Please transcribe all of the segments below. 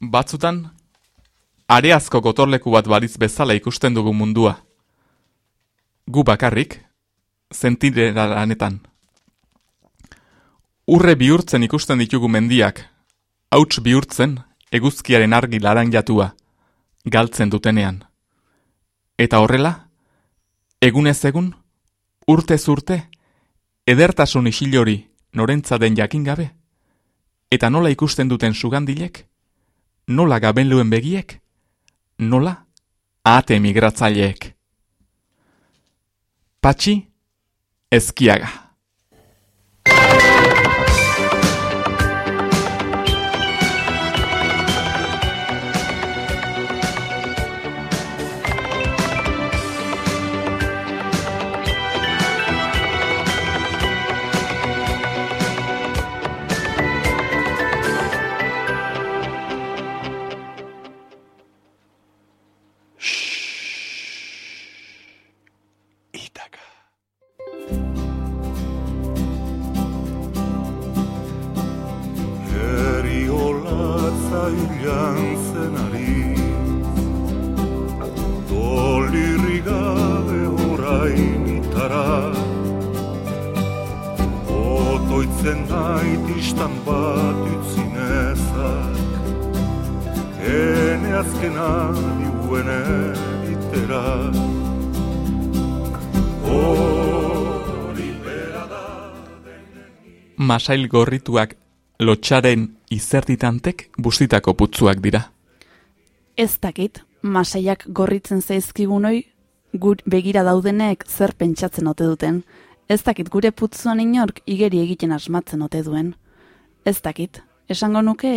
Batzutan, areazko gotorleku bat bariz bezala ikusten dugu mundua. Gu bakarrik, zentirera lanetan. Urre bihurtzen ikusten ditugu mendiak, hauts bihurtzen eguzkiaren argi laranjatua, galtzen dutenean. Eta horrela, egunez egun, urte zurte, edertasun isilori norentza den jakin gabe, eta nola ikusten duten sugandilek, nola gabenluen begiek, nola ate migratzaileek. Patxi, ezkiaga. Masail gorrituak lotxaren izerditantek bustitako putzuak dira. Ez dakit, masaiak gorritzen zaizkigunoi, gut begira daudenek zer pentsatzen ote duten. Ez dakit, gure putzuan inork igeri egiten asmatzen ote duen. Ez dakit, esango nuke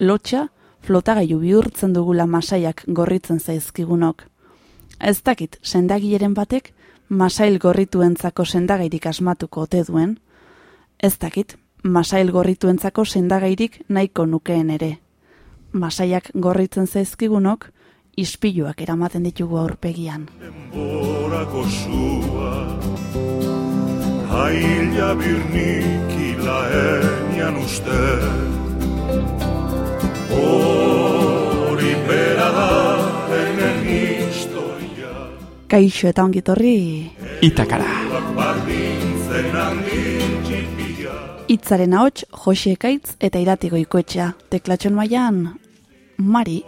lotxa flotagailu bihurtzen dugula masaiak gorritzen zaizkigunok. Ez dakit, sendagileren batek masail gorrituentzako sendagairik asmatuko ote duen. Ez dakit, masail gorrituentzako sendagairik nahiko nukeen ere. Masaiak gorritzen zaizkigunok, ispiluak eramaten ditugu aurpegian. Denborako sua, haila birnik ilaenian uste, hori bera da enen historia. Kaixo eta ongitorri, itakara. Bardintzen Itzaren ahots Jose Ekaitz eta Iratigo Ikoetxea. Teklatxon mailan Mari.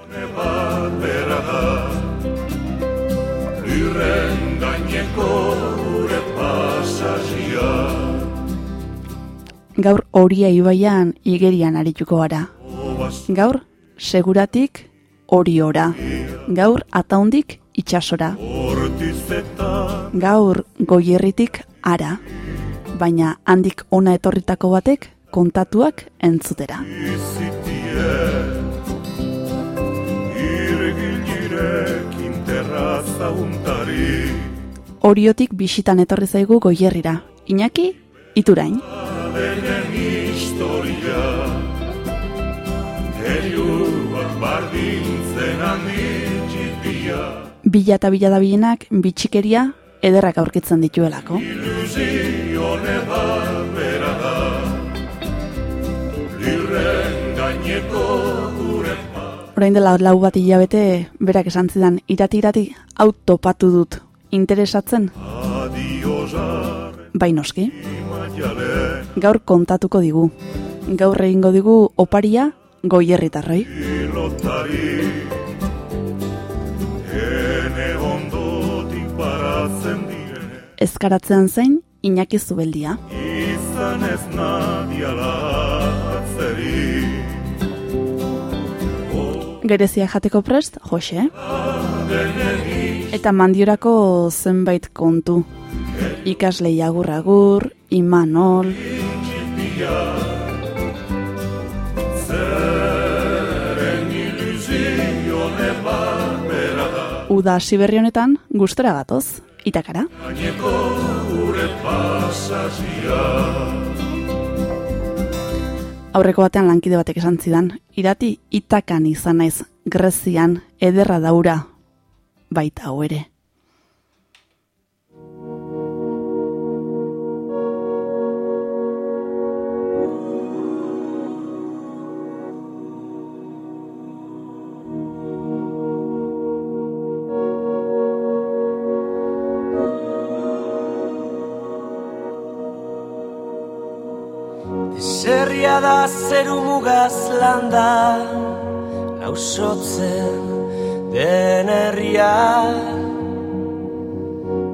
Gaur horia ibaian igerian arituko gara. Gaur seguratik hori ora. Gaur ataundik itxasora. Gaur goierritik ara baina handik ona etorritako batek kontatuak entzutera. Oriotik bisitan etorri zaigu goierrira. Iñaki, iturain. Bila eta bila da bilenak bitxikeria ederrak aurkitzen dituelako. Orain dela lau bat hilabete, berak esan zidan, irati irati, autopatu dut, interesatzen? Bainoski. Gaur kontatuko digu. Gaur egingo digu oparia goierritarroi. Ezkaratzean zein Iñaki Zubeldia. Izan ez Gerezia jateko prest, Jose. Eta mandiorako zenbait kontu. Ikasle jagurragur, imanol. Uda siberri honetan gustora gatoz itakara. Aurreko batean lankide batek esan zidan, irati itakan izan naiz, grezian, ederra daura, baita hau ere. Da zeru mugaz landa Lausotzen den herria.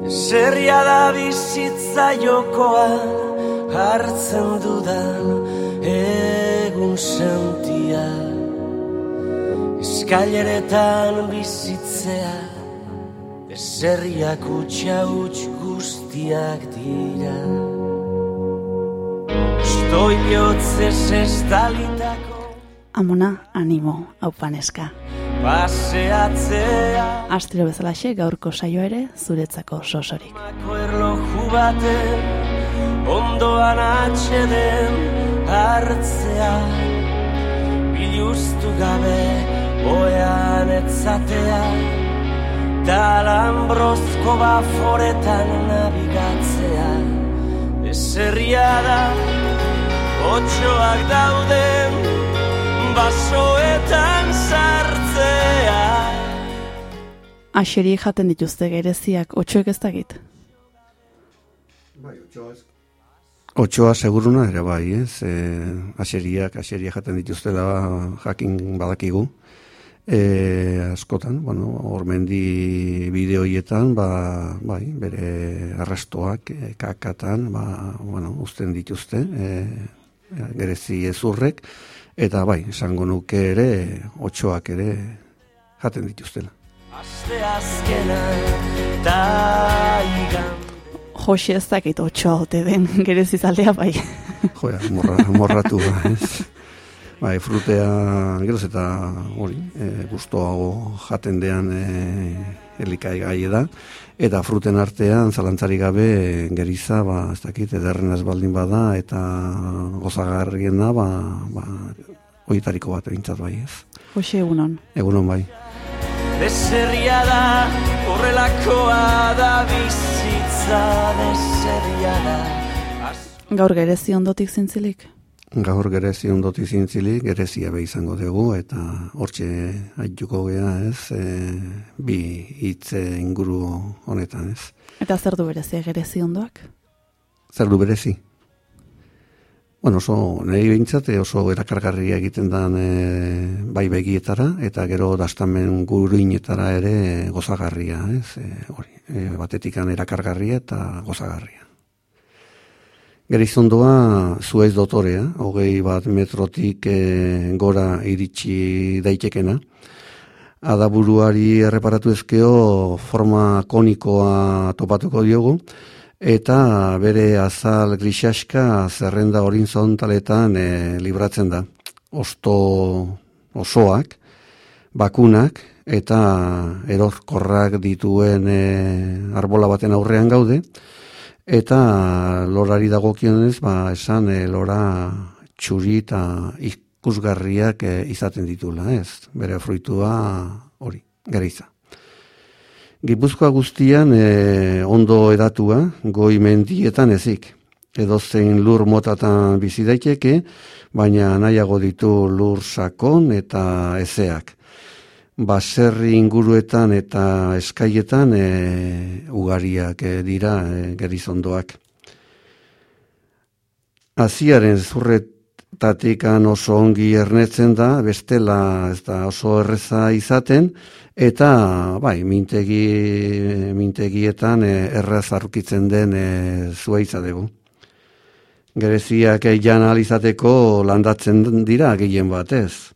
Zerria da bizitza jokoan hartzen dudan egun sentia. Eskaileretan bizitzea Zerriak utxa utx guztiak dira Stoi bihotzez ez dalitako Amona, animo, haupaneska. Paseatzea. Astero bezalaxe gaurko saio ere zuretzako sosorik. Erloju baten Ondoan atxeden hartzea. Biluztu gabe oean etzatea. Talambrozko baforetan nabigatzea. Ezerria da Otxoak dauden Basoetan sartzea Axeri jaten dituzte gereziak, otxoek ez dakit. Otxoa seguruna ere bai, ez? E, aseriak, aseriak jaten dituztela jakin badakigu. E, askotan, bueno, ormendi bideoietan, ba, bai, bere arrastoak, e, kakatan, ba, bueno, uzten dituzte, e, gerezi ezurrek, eta bai, esango nuke ere, otxoak ere jaten dituztela. Aste azkena Jose ez dakit otxoa ote den gerezizaldea bai. Joa, morra, morratu ba, ez? Bai, frutea, geroz eta hori, e, gustoago jaten dean e, elikai gai da. Eta fruten artean, zalantzari gabe, geriza, ba, ez dakit, ederren ez baldin bada, eta gozagarrien da, ba, ba, oietariko bat bintzat bai, ez? Jose egunon. Egunon bai. Deserria da Horrelakoa da bizitza Deserria da Gaur gerezi ondotik zintzilik. Gaur gerezi ondoti zintzilik, gerezia be izango dugu, eta hortxe haituko gea, ez, e, bi hitze inguru honetan, ez. Eta zer du berezia gerezi ondoak? Zer du berezi? Bueno, oso, nahi behintzat, eh, oso erakargarria egiten dan e, bai begietara, eta gero dastamen guruinetara ere gozagarria, ez, e, hori, e, batetikan erakargarria eta gozagarria. Gerizondoa zuez dotorea, hogei bat metrotik e, gora iritsi daitekena. Adaburuari erreparatu ezkeo forma konikoa topatuko diogu, eta bere azal grisaska zerrenda horizontaletan e, libratzen da. Osto osoak, bakunak eta erorkorrak dituen e, arbola baten aurrean gaude, eta lorari dagokionez, ba, esan e, lora txuri eta ikusgarriak e, izaten ditula, ez? Bere fruitua hori, geriza. Gipuzkoa guztian e, ondo edatua, goi mendietan ezik. Edo zein lur motatan bizi daiteke, baina nahiago ditu lur sakon eta ezeak. Baserri inguruetan eta eskaietan e, ugariak e, dira e, gerizondoak. Aziaren zurretatikan oso ongi ernetzen da, bestela ez da oso erreza izaten, eta bai, mintegi, mintegietan e, erraz aurkitzen den e, zuaitza dugu. Gereziak eian alizateko landatzen dira gehien batez.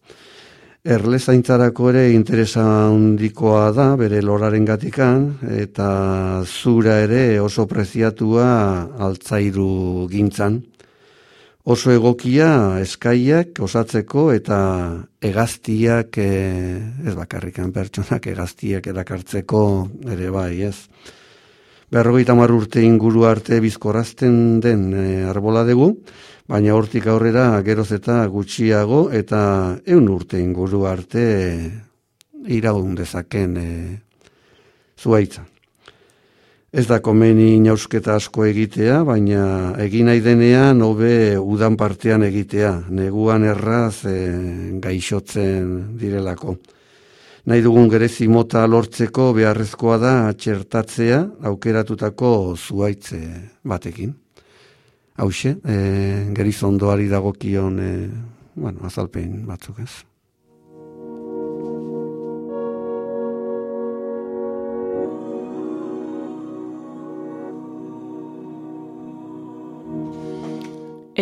Erlezaintzarako ere interesa handikoa da bere loraren gatikan, eta zura ere oso preziatua altzairu gintzan. Oso egokia eskaiak osatzeko eta egaztiak, e, ez bakarrikan pertsonak, egaztiak erakartzeko ere bai, ez. Berrogeita hamar urte inguru arte bizkorazten den e, arbola dugu, baina hortik aurrera geroz eta gutxiago eta eun urte inguru arte iraun dezaken e, zuaitza. Ez da komeni inausketa asko egitea, baina egin nahi denean hobe udan partean egitea, neguan erraz e, gaixotzen direlako. Nahi dugun gerezi mota lortzeko beharrezkoa da txertatzea aukeratutako zuaitze batekin. Hause, e, gerizondoari dagokion, e, bueno, azalpen batzuk ez.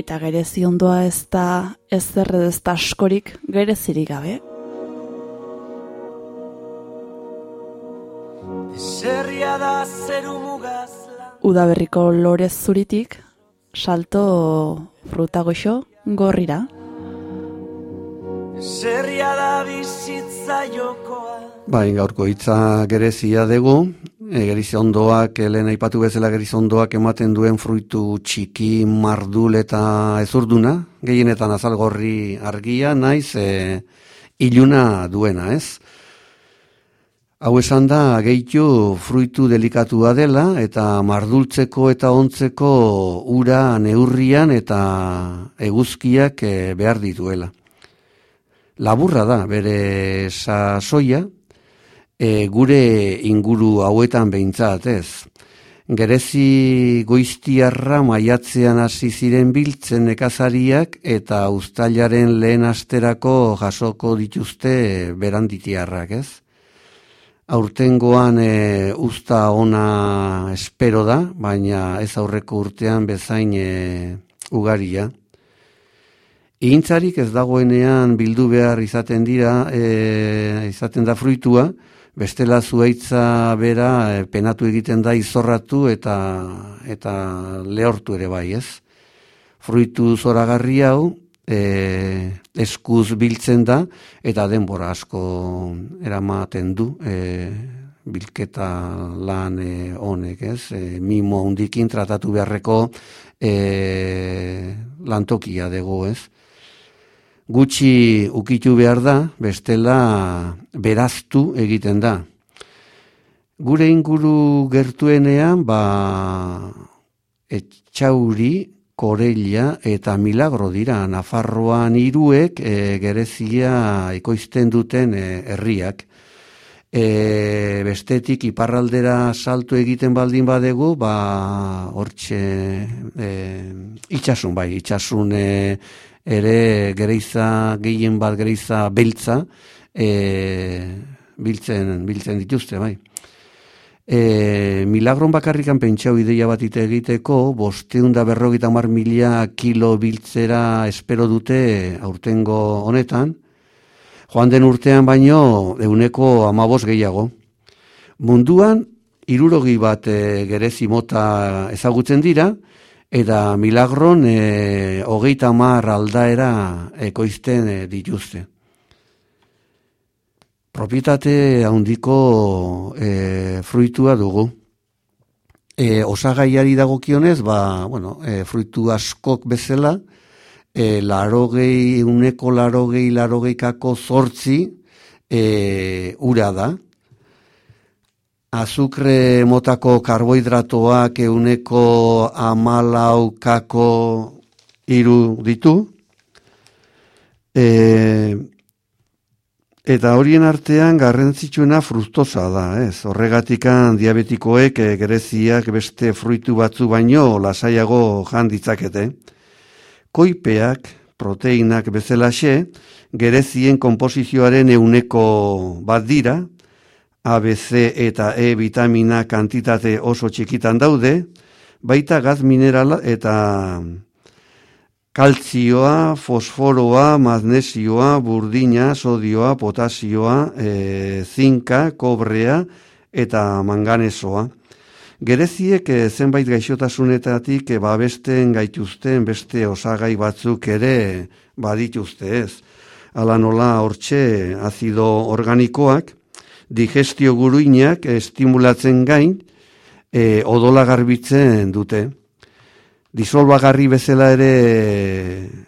Eta gerezi ondoa ez da ez zerre ez da askorik gerezirik gabe. Zerria da zeru mugaz Udaberriko lorez zuritik, salto fruta goxo gorrira. Zerria da bizitza jokoa Bai, gaurko hitza gerezia dugu, e, gerizondoak, lehen aipatu bezala gerizondoak ematen duen fruitu txiki, mardul eta ezurduna, gehienetan azalgorri argia, naiz, e, iluna duena, ez? Hau esan da, gehitu fruitu delikatua dela, eta mardultzeko eta ontzeko ura neurrian eta eguzkiak e, behar dituela. Laburra da, bere sasoia, e, gure inguru hauetan behintzat, ez. Gerezi goiztiarra maiatzean hasi ziren biltzen nekazariak eta uztailaren lehen asterako jasoko dituzte beranditiarrak, ez. Aurtengoan e, usta ona espero da, baina ez aurreko urtean bezain e, ugaria. Igintzarik ez dagoenean bildu behar izaten dira, e, izaten da fruitua, bestela zuaitza bera e, penatu egiten da izorratu eta eta lehortu ere bai, ez? Fruitu zoragarri hau e, eskuz biltzen da eta denbora asko eramaten du e, bilketa lan e, honek, ez? E, mimo hundikin tratatu beharreko e, lantokia dugu, ez? gutxi ukitu behar da, bestela beraztu egiten da. Gure inguru gertuenean, ba, etxauri, korella eta milagro dira, Nafarroan iruek e, gerezia ikoizten duten e, herriak. E, bestetik iparraldera salto egiten baldin badegu, ba, hortxe, e, itxasun bai, itxasun e, ere gereiza gehien bat gereiza beltza e, biltzen, biltzen dituzte, bai. E, milagron bakarrikan pentsau ideia bat ite egiteko, bosteun da berrogita mar mila kilo biltzera espero dute aurtengo honetan, joan den urtean baino euneko amabos gehiago. Munduan, irurogi bat e, gerezi mota ezagutzen dira, eta milagron e, hogeita mar aldaera ekoizten e, dituzte. Propietate handiko e, fruitua dugu. E, osagaiari dagokionez, ba, bueno, e, fruitu askok bezala, e, larogei, uneko larogei, larogeikako zortzi e, ura da, azukre motako karbohidratoak euneko amalaukako iru ditu. E, eta horien artean garrantzitsuena frustosa da, ez? Horregatikan diabetikoek e, gereziak beste fruitu batzu baino lasaiago jan ditzakete. Koipeak, proteinak bezalaxe, gerezien komposizioaren euneko bat dira, ABC eta E vitamina kantitate oso txikitan daude, baita gaz minerala eta kaltzioa, fosforoa, magnesioa, burdina, sodioa, potasioa, e, zinka, kobrea eta manganesoa. Gereziek e, zenbait gaixotasunetatik e, babesten gaituzten beste osagai batzuk ere badituzte ez. Ala nola hortxe azido organikoak, digestio guruinak estimulatzen gain e, odola garbitzen dute. Disolbagarri bezala ere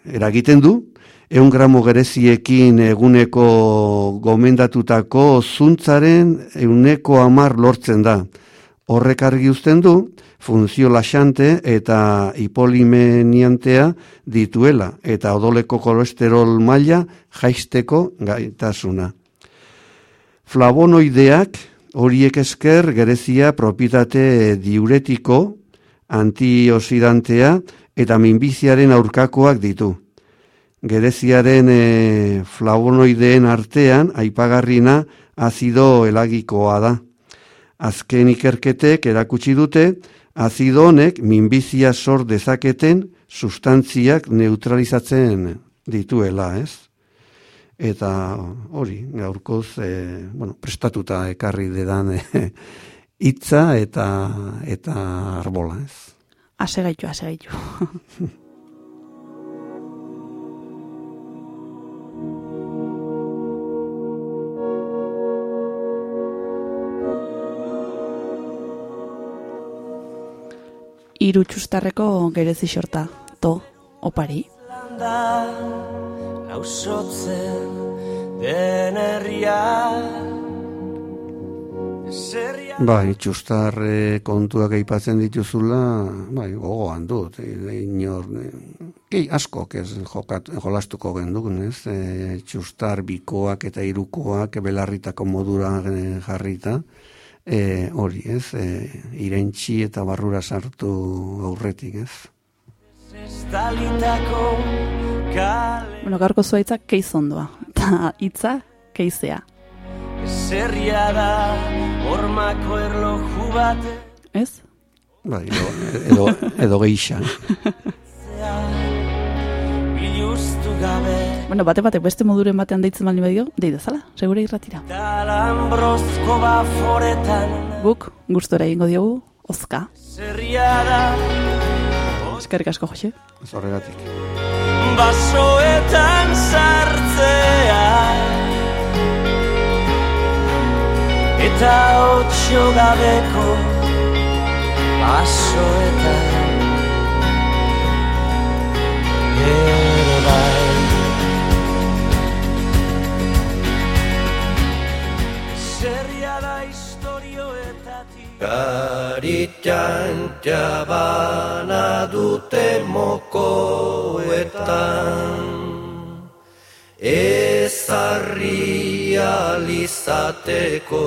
eragiten du, eun gramo gereziekin eguneko gomendatutako zuntzaren euneko amar lortzen da. Horrek argi uzten du, funzio laxante eta hipolimeniantea dituela eta odoleko kolesterol maila jaisteko gaitasuna. Flavonoideak horiek esker gerezia propietate diuretiko, antiosidantea eta minbiziaren aurkakoak ditu. Gereziaren e, flavonoideen artean aipagarrina azido elagikoa da. Azken ikerketek erakutsi dute, azido honek minbizia sor dezaketen sustantziak neutralizatzen dituela, ez? Eta hori, gaurkoz, e, bueno, prestatuta ekarri dedan e, hitza eta eta arbola, ez? Ase gaitu, ase gaitu. Iru txustarreko gerezi xorta, to, opari. landa lausotzen den herria Bai, txustar eh, kontuak aipatzen dituzula, bai, gogoan dut, e, inor, e, gehi askok ez jokat, jolastuko gendukun, ez, e, txustar bikoak eta irukoak belarritako modura jarrita, e, hori, ez, e, irentxi eta barrura sartu aurretik, ez. Bueno, gaurko zuaitzak keiz ondoa, eta hitza keizea. Zerria da hormako erloju bate Ez? Bai, edo, edo, edo geixa. Biluztu gabe Bueno, bate batek beste moduren batean deitzen baldin badio, dei dezala, segure irratira. Guk, gustora egingo diogu, ozka. Zerria da Eskerrik asko, Jose. Ez horregatik. basoetan sartzea Eta otxo gabeko basoetan. Ere bai. Zerria da historioetatik Garitan jabana dute mokoetan Ezarri alizateko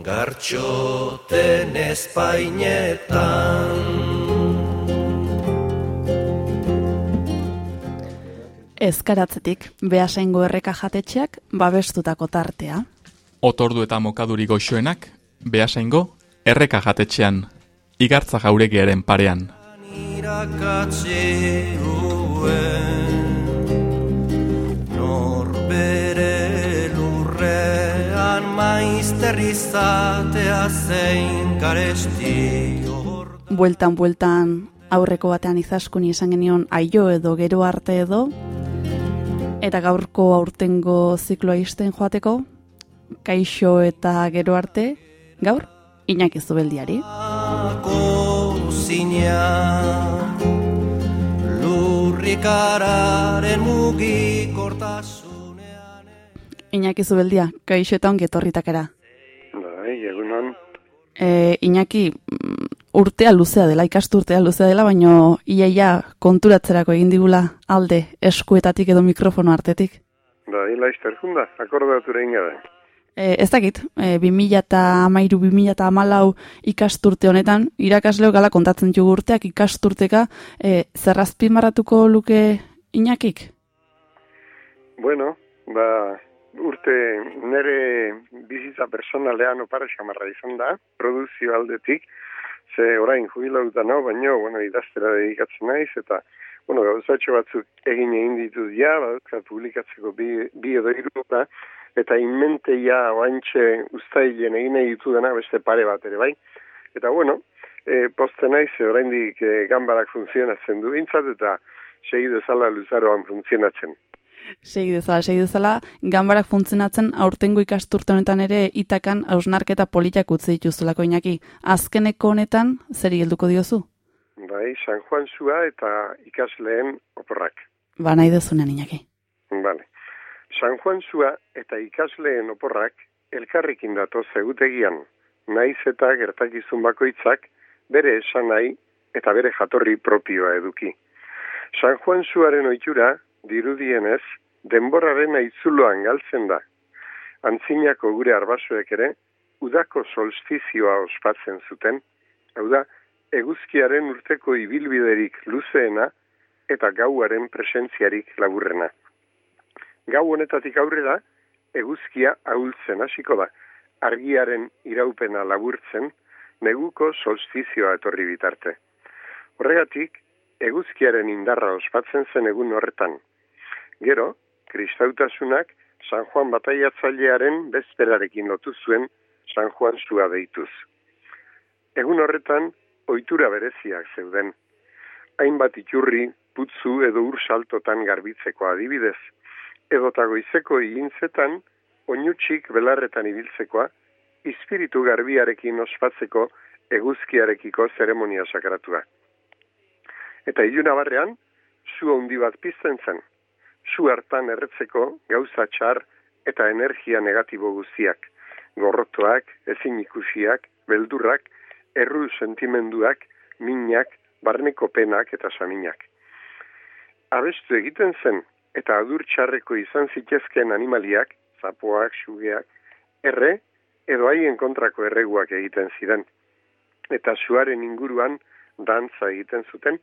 Gartxoten espainetan Ezkaratzetik, behasaingo erreka jatetxeak babestutako tartea. Otordu eta mokaduri goxoenak, behasaingo, erreka jatetxean, igartza jauregiaren parean. irakatsi maizter izatea zein garesti Bueltan, bueltan, aurreko batean izaskuni esan genion aio edo gero arte edo, eta gaurko aurtengo zikloa isten joateko, kaixo eta gero arte, gaur, Iñaki Zubeldiari. Kozina Lurrikararen mugikortasunean Iñaki Zubeldia, kaixo eta ongi etorritakera. Bai, egunon. E, Iñaki, mm, urtea luzea dela, ikasturtea luzea dela, baino iaia konturatzerako egin digula alde eskuetatik edo mikrofono artetik. Bai, laizter junda, akordatura ingabe. E, ez dakit, e, 2000 eta amairu, 2000 eta amalau ikasturte honetan, irakasleo gala kontatzen dugu urteak ikasturteka, e, zerrazpi marratuko luke Iñakik? Bueno, ba, urte nere bizitza personalean opara xamarra izan da, produzio aldetik, ze orain jubilauta nau, baino, bueno, idaztera dedikatzen naiz, eta, bueno, gauzatxo batzuk egin egin ditut ja, baduzka publikatzeko bi, bi edo hiru eta, eta inmente ja oantxe ustailen egin nahi ditudana beste pare bat ere, bai? Eta, bueno, e, poste naiz, ze oraindik e, ganbarak funtzionatzen du bintzat, eta segi dezala luzaroan funtzionatzen. Segi dezala, segi dezala, ganbarak funtzionatzen aurtengo ikasturte honetan ere itakan hausnarketa politak utzi dituzulako Iñaki. Azkeneko honetan, zeri helduko diozu? Bai, San Juan zua eta ikasleen oporrak. Ba nahi dezunen Iñaki. Vale. San Juan zua eta ikasleen oporrak elkarrekin dato zegutegian, naiz eta gertakizun bakoitzak bere esan nahi eta bere jatorri propioa eduki. San Juan zuaren oitura, dirudienez, denboraren aitzuloan galtzen da. Antzinako gure arbasoek ere, udako solstizioa ospatzen zuten, hau da, eguzkiaren urteko ibilbiderik luzeena eta gauaren presentziarik laburrena. Gau honetatik aurrera, eguzkia ahultzen hasiko da, argiaren iraupena laburtzen, neguko solstizioa etorri bitarte. Horregatik, eguzkiaren indarra ospatzen zen egun horretan. Gero, kristautasunak San Juan bataiatzailearen bezperarekin lotu zuen San Juan zua deituz. Egun horretan, ohitura bereziak zeuden. Hainbat iturri, putzu edo ur saltotan garbitzeko adibidez, edo tagoizeko igintzetan, oinutxik belarretan ibiltzekoa, espiritu garbiarekin ospatzeko eguzkiarekiko zeremonia sakratua. Eta iluna barrean, zu handi bat pizten zen, zu hartan erretzeko gauza txar eta energia negatibo guztiak, gorrotoak, ezin ikusiak, beldurrak, erru sentimenduak, minak, barneko penak eta saminak. Abestu egiten zen, eta adur txarreko izan zitezken animaliak, zapoak, sugeak, erre, edo haien kontrako erreguak egiten ziren. Eta suaren inguruan dantza egiten zuten,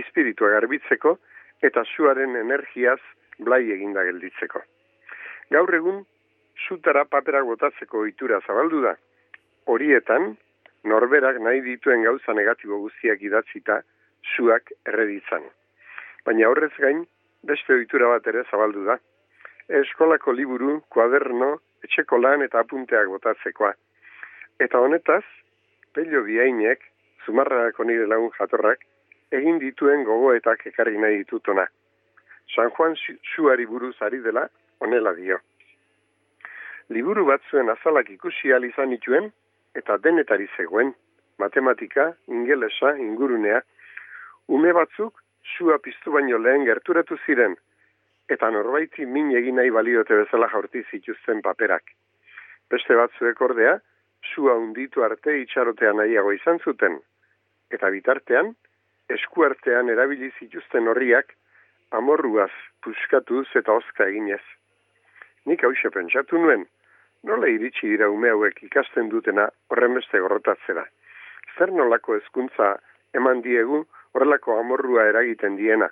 espiritua garbitzeko eta suaren energiaz blai eginda gelditzeko. Gaur egun, zutara paperak botatzeko ohitura zabaldu da. Horietan, norberak nahi dituen gauza negatibo guztiak idatzita, suak erreditzan. Baina horrez gain, beste ohitura bat ere zabaldu da. Eskolako liburu, kuaderno, etxeko lan eta apunteak botatzekoa. Eta honetaz, pelio biainek, zumarrako nire lagun jatorrak, egin dituen gogoetak ekarri nahi ditutona. San Juan suari buruz ari dela, onela dio. Liburu batzuen azalak ikusi izan dituen, eta denetari zegoen, matematika, ingelesa, ingurunea, ume batzuk sua piztu baino lehen gerturatu ziren, eta norbaiti min egin nahi baliote bezala jaurti zituzten paperak. Beste batzuek ordea, sua unditu arte itxarotea nahiago izan zuten, eta bitartean, eskuartean erabili zituzten horriak amorruaz puskatuz eta ozka eginez. Nik hause pentsatu nuen, nola iritsi dira ume hauek ikasten dutena horren beste gorrotatzera. Zer nolako hezkuntza eman diegu horrelako amorrua eragiten diena.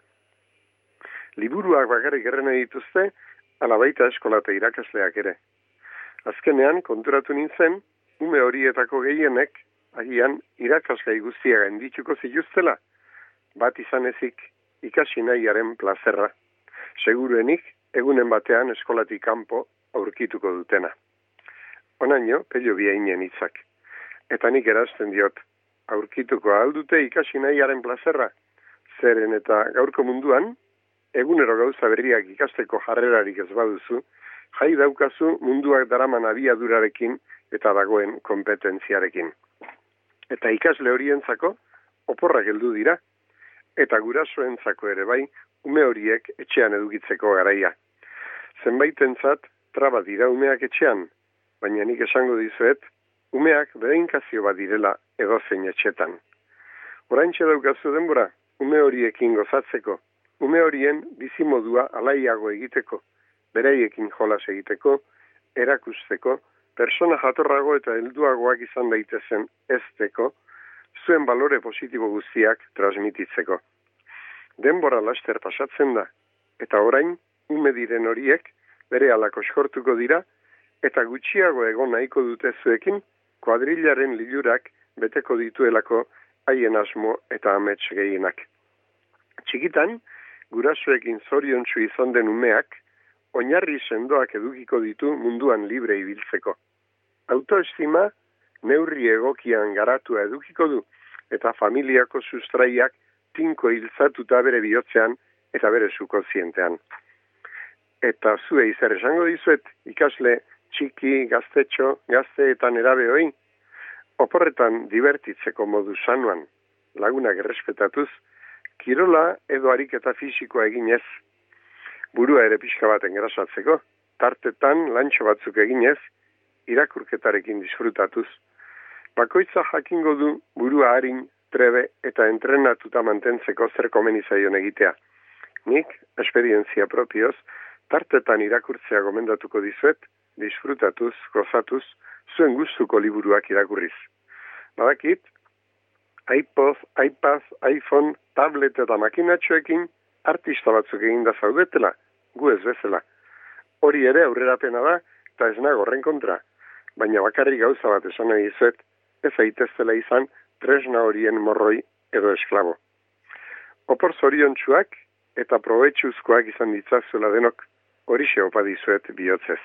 Liburuak bakarrik erren dituzte, alabaita eskola eta irakasleak ere. Azkenean, konturatu nintzen, ume horietako gehienek, agian, irakasgai guztia gaindituko zituztela, bat izan ezik ikasi nahiaren plazerra. Seguruenik, egunen batean eskolatik kanpo aurkituko dutena. Onaino, pelio biainen hitzak. Eta nik erazten diot, aurkituko aldute ikasi nahiaren plazerra. Zeren eta gaurko munduan, egunero gauza berriak ikasteko jarrerarik ez baduzu, jai daukazu munduak daraman abiadurarekin eta dagoen kompetentziarekin. Eta ikasle horientzako, oporrak heldu dira, eta gurasoentzako ere bai, ume horiek etxean edukitzeko garaia. Zenbaitentzat traba dira umeak etxean, baina nik esango dizuet, umeak bedeinkazio bat direla edo zein etxetan. Horain daukazu denbora, ume horiekin gozatzeko, ume horien bizimodua alaiago egiteko, bereiekin jolas egiteko, erakusteko, persona jatorrago eta helduagoak izan daitezen ezteko, zuen balore positibo guztiak transmititzeko. Denbora laster pasatzen da, eta orain, ume diren horiek, bere alako eskortuko dira, eta gutxiago egon nahiko dute zuekin, kuadrilaren lilurak beteko dituelako haien asmo eta amets gehienak. Txikitan, gurasoekin zorion izan den umeak, oinarri sendoak edukiko ditu munduan libre ibiltzeko. Autoestima, neurri egokian garatua edukiko du, eta familiako sustraiak tinko hiltzatuta bere bihotzean eta bere suko zientean. Eta zue zer esango dizuet, ikasle txiki, gaztetxo, gazte eta nerabe hoi, oporretan divertitzeko modu sanuan, lagunak errespetatuz, kirola edo ariketa fisikoa eginez, burua ere pixka baten gerasatzeko, tartetan lantxo batzuk eginez, irakurketarekin disfrutatuz, bakoitza jakingo du burua harin, trebe eta entrenatuta mantentzeko zer komeni zaion egitea. Nik, esperientzia propioz, tartetan irakurtzea gomendatuko dizuet, disfrutatuz, gozatuz, zuen gustuko liburuak irakurriz. Badakit, iPod, iPad, iPhone, tablet eta makinatxoekin artista batzuk egin da zaudetela, gu ez bezala. Hori ere aurrerapena da, eta ez nago horren kontra. Baina bakarrik gauza bat esan nahi izuet, ez aiteztela izan tresna horien morroi edo esklabo. Opor zorion eta probetxuzkoak izan ditzazuela denok hori opa dizuet bihotzez.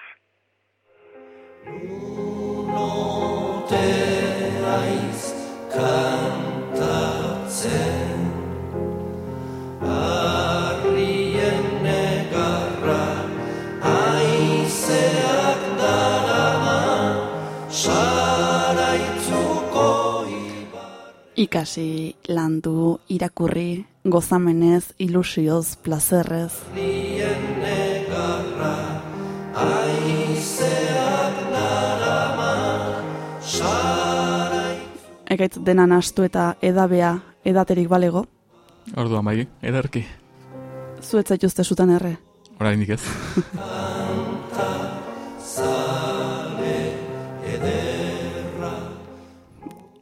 Ikasi, landu, irakurri, gozamenez, ilusioz, plazerrez. Ekaitz dena nastu eta edabea edaterik balego. Orduan bai, ederki. Zuetzait uste sutan erre. Oraindik ez.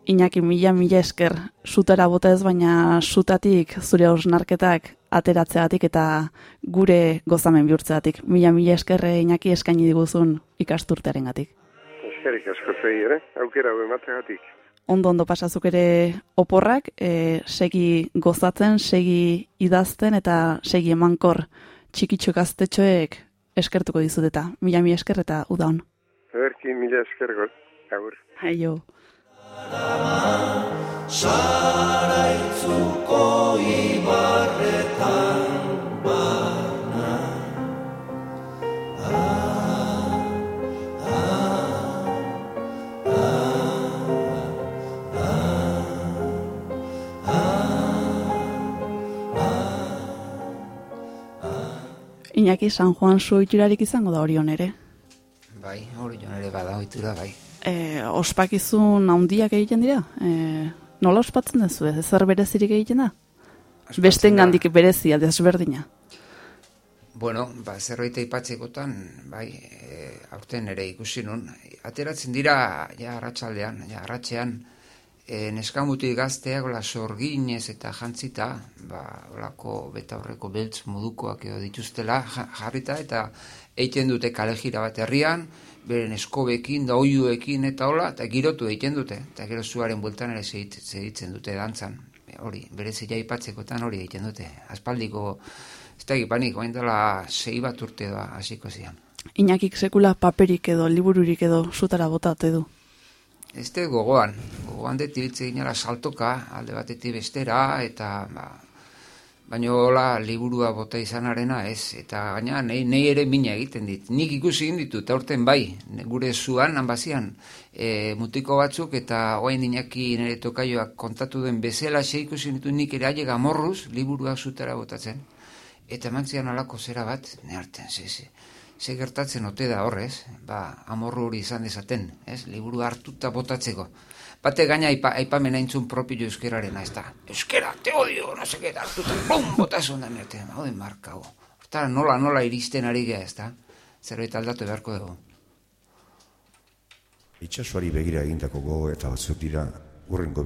Iñaki mila mila esker sutara bota ez baina sutatik zure osnarketak ateratzeatik eta gure gozamen bihurtzeatik. Mila mila eskerre Iñaki eskaini diguzun ikasturtearengatik. Eskerik asko zei ere, aukera hau emategatik. Ondo ondo pasazuk ere oporrak, e, segi gozatzen, segi idazten eta segi emankor txikitxo gaztetxoek eskertuko dizut eta mila mila esker eta uda hon. Ederki mila esker agur. Aio. Saraitzuko ibarretan bana Iñaki San Juan iturarik izango da hori ere. Bai, hori ere bada ohitura bai. E, ospakizun handiak egiten dira? E, nola ospatzen duzu? Ez zer berezirik egiten da? Besten gandik berezia, desberdina. Bueno, ba, zerbait aipatzekotan, bai, e, aurten ere ikusi nun, ateratzen dira, ja, arratsaldean, ja, arratxean, e, neskamuti gazteak, ola, sorginez eta jantzita, ba, olako beta horreko beltz modukoak edo dituztela ja- jarrita, eta egiten dute kalejira bat herrian, beren eskobekin, da oiuekin eta hola, eta girotu egiten dute, eta gero zuaren bueltan ere segit- segitzen dute dantzan. Hori, berezia aipatzekotan hori egiten dute. Aspaldiko, ez da egipanik, oain dela sei bat urte doa hasiko zian. Iñakik sekula paperik edo, libururik edo, sutara botate du. Ez gogoan, gogoan dut ibiltze ginara saltoka, alde batetik bestera, eta ba, baina hola liburua bota izanarena ez, eta gaina nei, nei ere mina egiten dit. Nik ikusi egin ditut, aurten bai, gure zuan, hanbazian, e, mutiko batzuk, eta oain dinaki nire tokaioak kontatu den bezala xe ikusi ditu nik ere aile gamorruz, liburua zutara botatzen. Eta mantzian alako zera bat, ne hartzen, ze, ze, ze gertatzen ote da horrez, ba, amorru hori izan dezaten, ez, liburu hartuta botatzeko. Bate gaina aipa, aipamen aintzun propio euskerarena, ez da, euskera, te odio, no seke, eta hartuta, bum, botazun da nerte, hau den markago. Hortara nola, nola iristen ari gea, ez da, zerbait aldatu beharko dugu. Itxasuari begira egindako gogo eta batzuk dira urrengo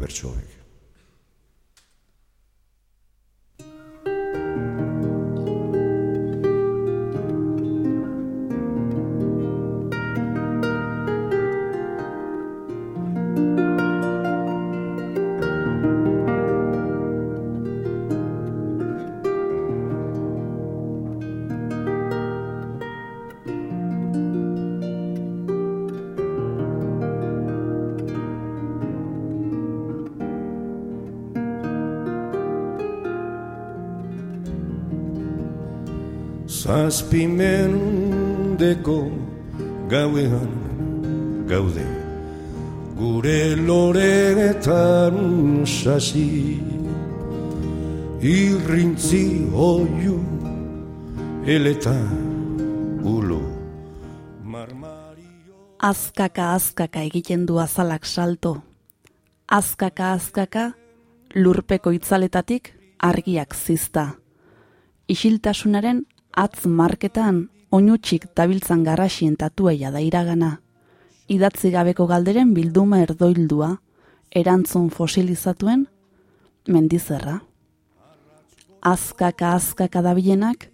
bertsoek. Zazpimendeko gauean gaude Gure loretan sasi Irrintzi oiu eleta ulo Marmario Azkaka azkaka egiten du azalak salto. Azkaka azkaka lurpeko itzaletatik argiak zizta. Isiltasunaren atz marketan oinutxik dabiltzan garrasien tatueia da iragana. Idatzi gabeko galderen bilduma erdoildua, erantzun fosilizatuen mendizerra. Azkaka azkaka dabilenak,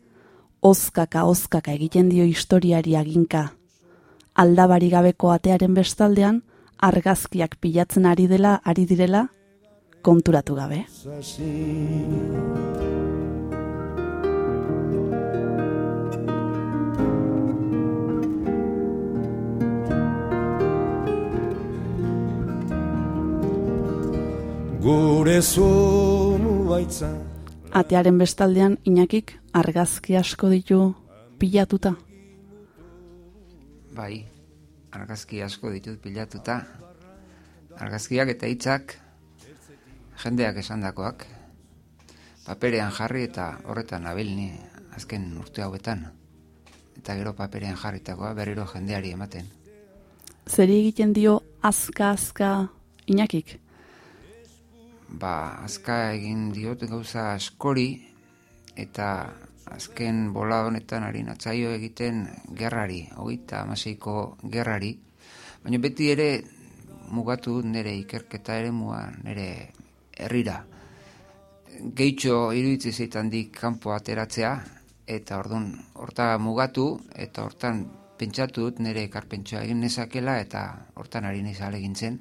ozkaka ozkaka egiten dio historiari aginka. Aldabari gabeko atearen bestaldean, argazkiak pilatzen ari dela, ari direla, konturatu gabe. Gure zumu baitza Atearen bestaldean inakik argazki asko ditu pilatuta. Bai, argazki asko ditut pilatuta. Argazkiak eta hitzak jendeak esandakoak. Paperean jarri eta horretan abilni azken urte hauetan. Eta gero paperean jarritakoa berriro jendeari ematen. Zeri egiten dio azka-azka inakik? Ba, azka egin diot gauza askori eta azken bola honetan ari natzaio egiten gerrari, hogeita amaseiko gerrari, baina beti ere mugatu nire ikerketa ere mua nire herrira. Gehitxo iruditzi zeitan dik kanpo ateratzea, eta ordun horta mugatu, eta hortan pentsatu dut nire ekarpentsua egin nezakela, eta hortan ari nizale gintzen.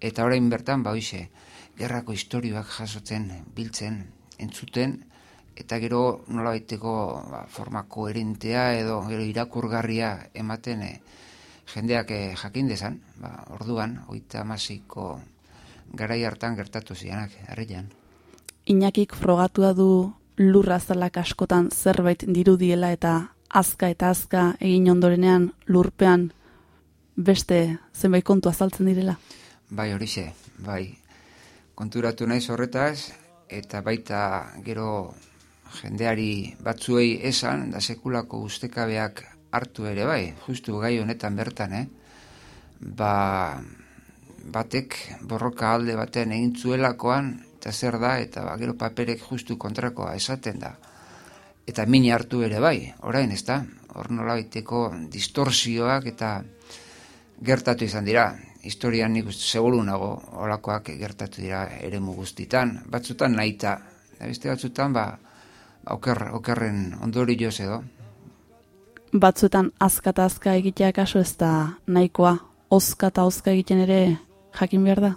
Eta orain bertan, ba hoxe, gerrako historioak jasotzen, biltzen, entzuten, eta gero nola baiteko ba, forma koherentea edo gero irakurgarria ematen e, jendeak e, jakin dezan, ba, orduan, oita amasiko garai hartan gertatu zianak, herrian. Inakik frogatua du lurra zalak askotan zerbait dirudiela eta azka eta azka egin ondorenean lurpean beste zenbait kontu azaltzen direla? Bai, horixe, bai, konturatu naiz horretaz, eta baita gero jendeari batzuei esan, da sekulako ustekabeak hartu ere bai, justu gai honetan bertan, eh? Ba, batek borroka alde baten egin zuelakoan, eta zer da, eta ba, gero paperek justu kontrakoa esaten da. Eta mini hartu ere bai, orain ez da, hor nola distorsioak eta gertatu izan dira historian nik seguru nago olakoak gertatu dira eremu guztitan, batzutan nahita, beste batzutan ba, oker, okerren ondori joz edo. Batzutan azkata azka egitea kaso ez da nahikoa, ozkata ozka egiten ere jakin behar da?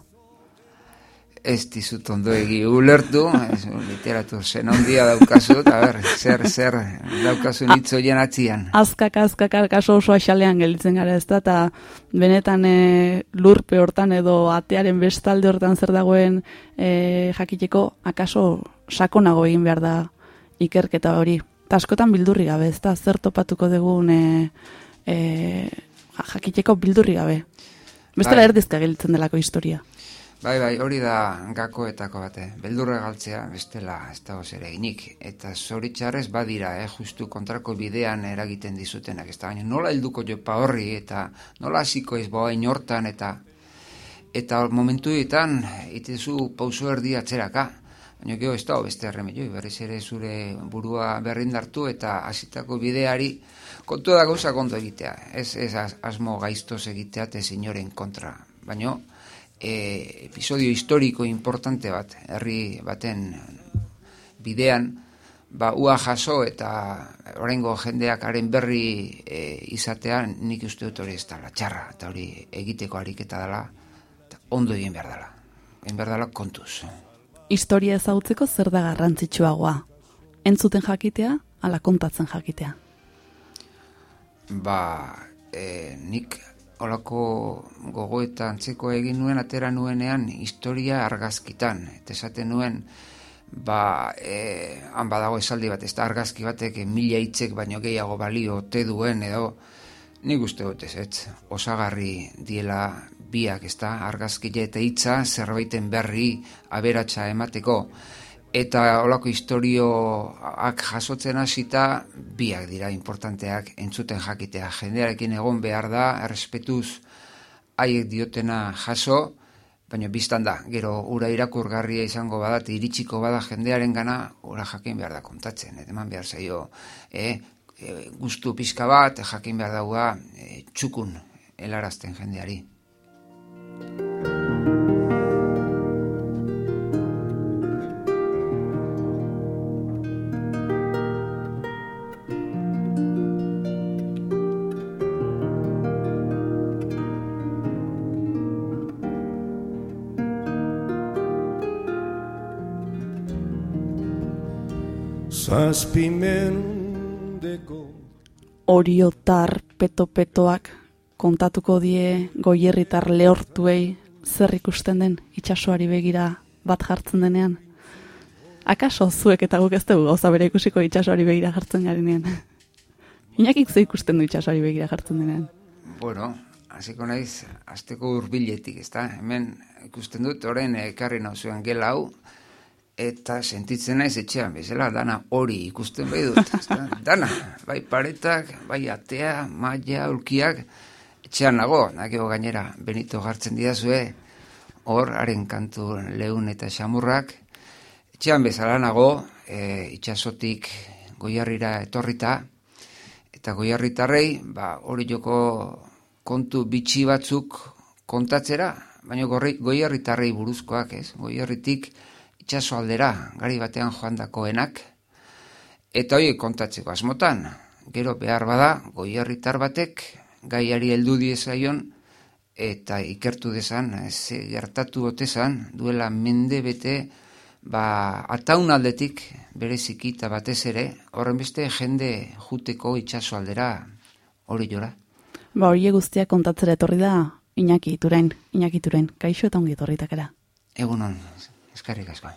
Ez dizut ondo egi ulertu, ez, literatu zen ondia daukazu, eta ber, zer, zer daukazu nitzo atzian. Azkak, azkak, kaso oso aixalean gelitzen gara ez da, eta benetan e, lurpe hortan edo atearen bestalde hortan zer dagoen e, jakiteko, akaso sakonago egin behar da ikerketa hori. Eta askotan bildurri gabe, ez da, zer topatuko dugun e, e, jakiteko bildurri gabe. Bestela bai. erdizka gelitzen delako historia. Bai, bai, hori da gakoetako bate. Beldurra galtzea, bestela, ez da ere inik. Eta zoritxarrez badira, eh, justu kontrako bidean eragiten dizutenak. Ez da, baina nola helduko jopa horri, eta nola hasiko ez boa inortan, eta eta momentu ditan, itezu pauso erdi atzeraka. Baina geho ez da, beste erremedioi, berriz ere zure burua berrindartu, eta hasitako bideari kontu da gauza kontu egitea. Ez, ez asmo gaiztoz egitea, te senyoren kontra. Baina, e, episodio historiko importante bat, herri baten bidean, ba, ua jaso eta orengo jendeak haren berri e, izatean nik uste dut hori ez dala txarra, eta hori egiteko ariketa dela, ondo egin behar dela, egin behar dela kontuz. Historia ezagutzeko zer da garrantzitsuagoa? Entzuten jakitea, ala kontatzen jakitea? Ba, e, nik olako gogo eta antzeko egin nuen atera nuenean historia argazkitan. Eta esaten nuen, ba, e, han badago esaldi bat, ez da argazki batek mila hitzek baino gehiago balio te duen edo, nik uste dut ez, ez, osagarri diela biak, ez da, argazki eta hitza zerbaiten berri aberatsa emateko eta olako historioak jasotzen hasita biak dira importanteak entzuten jakitea. Jendearekin egon behar da, errespetuz haiek diotena jaso, baina biztan da, gero ura irakurgarria izango badat, iritsiko bada jendearen gana, ura jakin behar da kontatzen, eman behar zaio, e, e, guztu pizka bat, jakin behar daua, e, txukun helarazten jendeari. Zazpimendeko Oriotar peto-petoak kontatuko die goierritar lehortuei zer ikusten den itsasoari begira bat jartzen denean. Akaso zuek eta guk ez dugu gauza bere ikusiko itsasoari begira jartzen garenean. Inakik ze ikusten du itsasoari begira jartzen denean. Bueno, hasiko naiz, azteko urbiletik, ezta? Hemen ikusten dut, orain ekarri nauzuen gela hau, eta sentitzen naiz etxean, bezala, dana hori ikusten bai dut? Dana, bai paretak, bai atea, maia, ulkiak, etxean nago, nakio gainera, benito jartzen didazue, hor, haren kantu leun eta xamurrak, etxean bezala nago, e, itxasotik goiarrira etorrita, eta goiarritarrei, ba, hori joko kontu bitxi batzuk kontatzera, baina goiarritarrei buruzkoak, ez? Goiarritik itxaso aldera, gari batean joan dakoenak, eta hori kontatzeko asmotan, gero behar bada, goiarritar batek, gaiari heldu diezaion, eta ikertu dezan, ze gertatu otezan, duela mende bete, ba, ataun aldetik, bereziki eta batez ere, horren beste jende juteko itxaso aldera hori jora. Ba hori guztiak kontatzera etorri da Iñaki Iturain, Iñaki Iturain, kaixo eta ongi etorritakera. Egunon, eskarrik asko.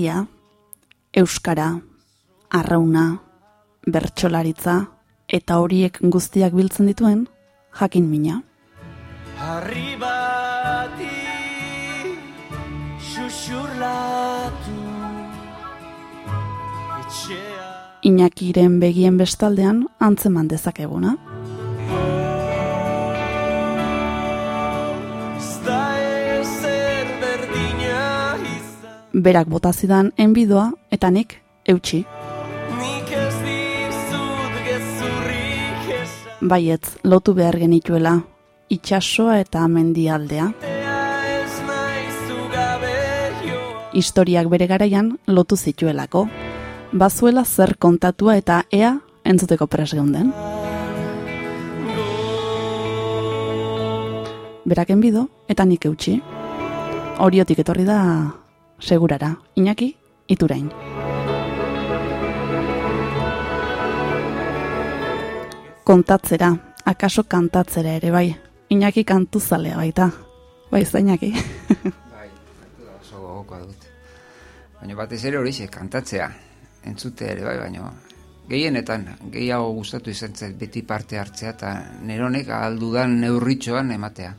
Herria, euskara, arrauna, bertsolaritza eta horiek guztiak biltzen dituen jakin mina. Harri bati Xuxurlatu Etxea Iñakiren begien bestaldean antzeman dezakeguna. Berak bota zidan enbidoa eta nik eutxi. Baietz lotu behar genituela itsasoa eta mendialdea. Historiak bere garaian lotu zituelako. Bazuela zer kontatua eta ea entzuteko pres geunden. Berak enbido eta nik eutxi. Oriotik etorri da segurara. Iñaki, iturain. Kontatzera, akaso kantatzera ere bai. Iñaki kantuzalea baita. Bai, zainaki. Bai, oso gogokoa dut. Baina batez ere hori kantatzea, entzute ere bai, baina gehienetan, gehiago gustatu izan zait beti parte hartzea eta neronek aldudan neurritxoan ematea.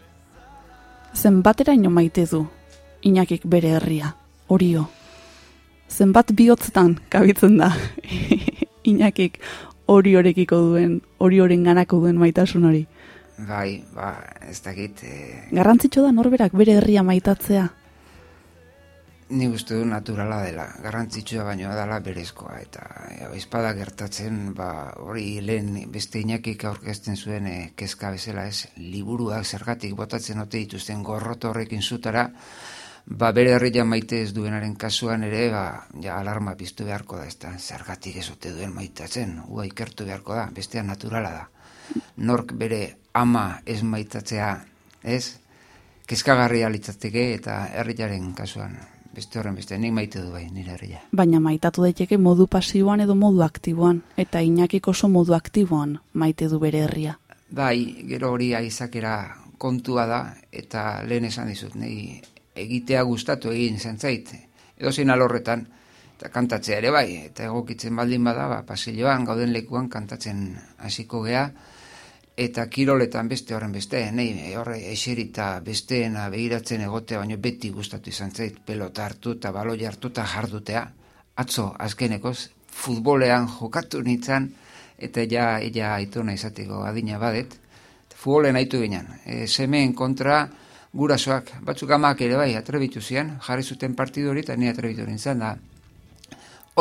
Zenbateraino maite du Iñakik bere herria, orio. Zenbat bihotzetan kabitzen da Iñakik oriorekiko duen, orioren ganako duen maitasun hori. Bai, ba, ez dakit, e, Garrantzitsu da norberak bere herria maitatzea. ni uste du naturala dela, garrantzitsua baino dela berezkoa, eta espada gertatzen, ba, hori lehen beste inakik aurkezten zuen e, kezka bezala ez, liburuak zergatik botatzen ote dituzten gorroto horrekin zutara, ba, bere herria maite ez duenaren kasuan ere, ba, ja, alarma piztu beharko da, ez da, zergatik ez ote duen maitatzen, ua ikertu beharko da, bestea naturala da. Nork bere ama ez maitatzea, ez, kezkagarria litzateke eta herriaren kasuan, beste horren beste, nik maite du bai, nire herria. Baina maitatu daiteke modu pasiboan edo modu aktiboan, eta Iñakik oso modu aktiboan maite du bere herria. Bai, gero hori aizakera kontua da, eta lehen esan dizut, nahi egitea gustatu egin zentzait, edo zein alorretan, eta kantatzea ere bai, eta egokitzen baldin bada, ba, pasilloan, gauden lekuan kantatzen hasiko gea, eta kiroletan beste horren beste, nahi horre eserita besteena begiratzen egotea, baino beti gustatu izan zait, pelota hartu eta baloi hartu eta jardutea, atzo azkenekoz, futbolean jokatu nintzen, eta ja, ella aitona izateko adina badet, futbolen aitu ginen. E, semeen kontra gurasoak, batzuk amak ere bai, atrebitu zian, jarri zuten partidu hori, eta ni atrebitu nintzen da.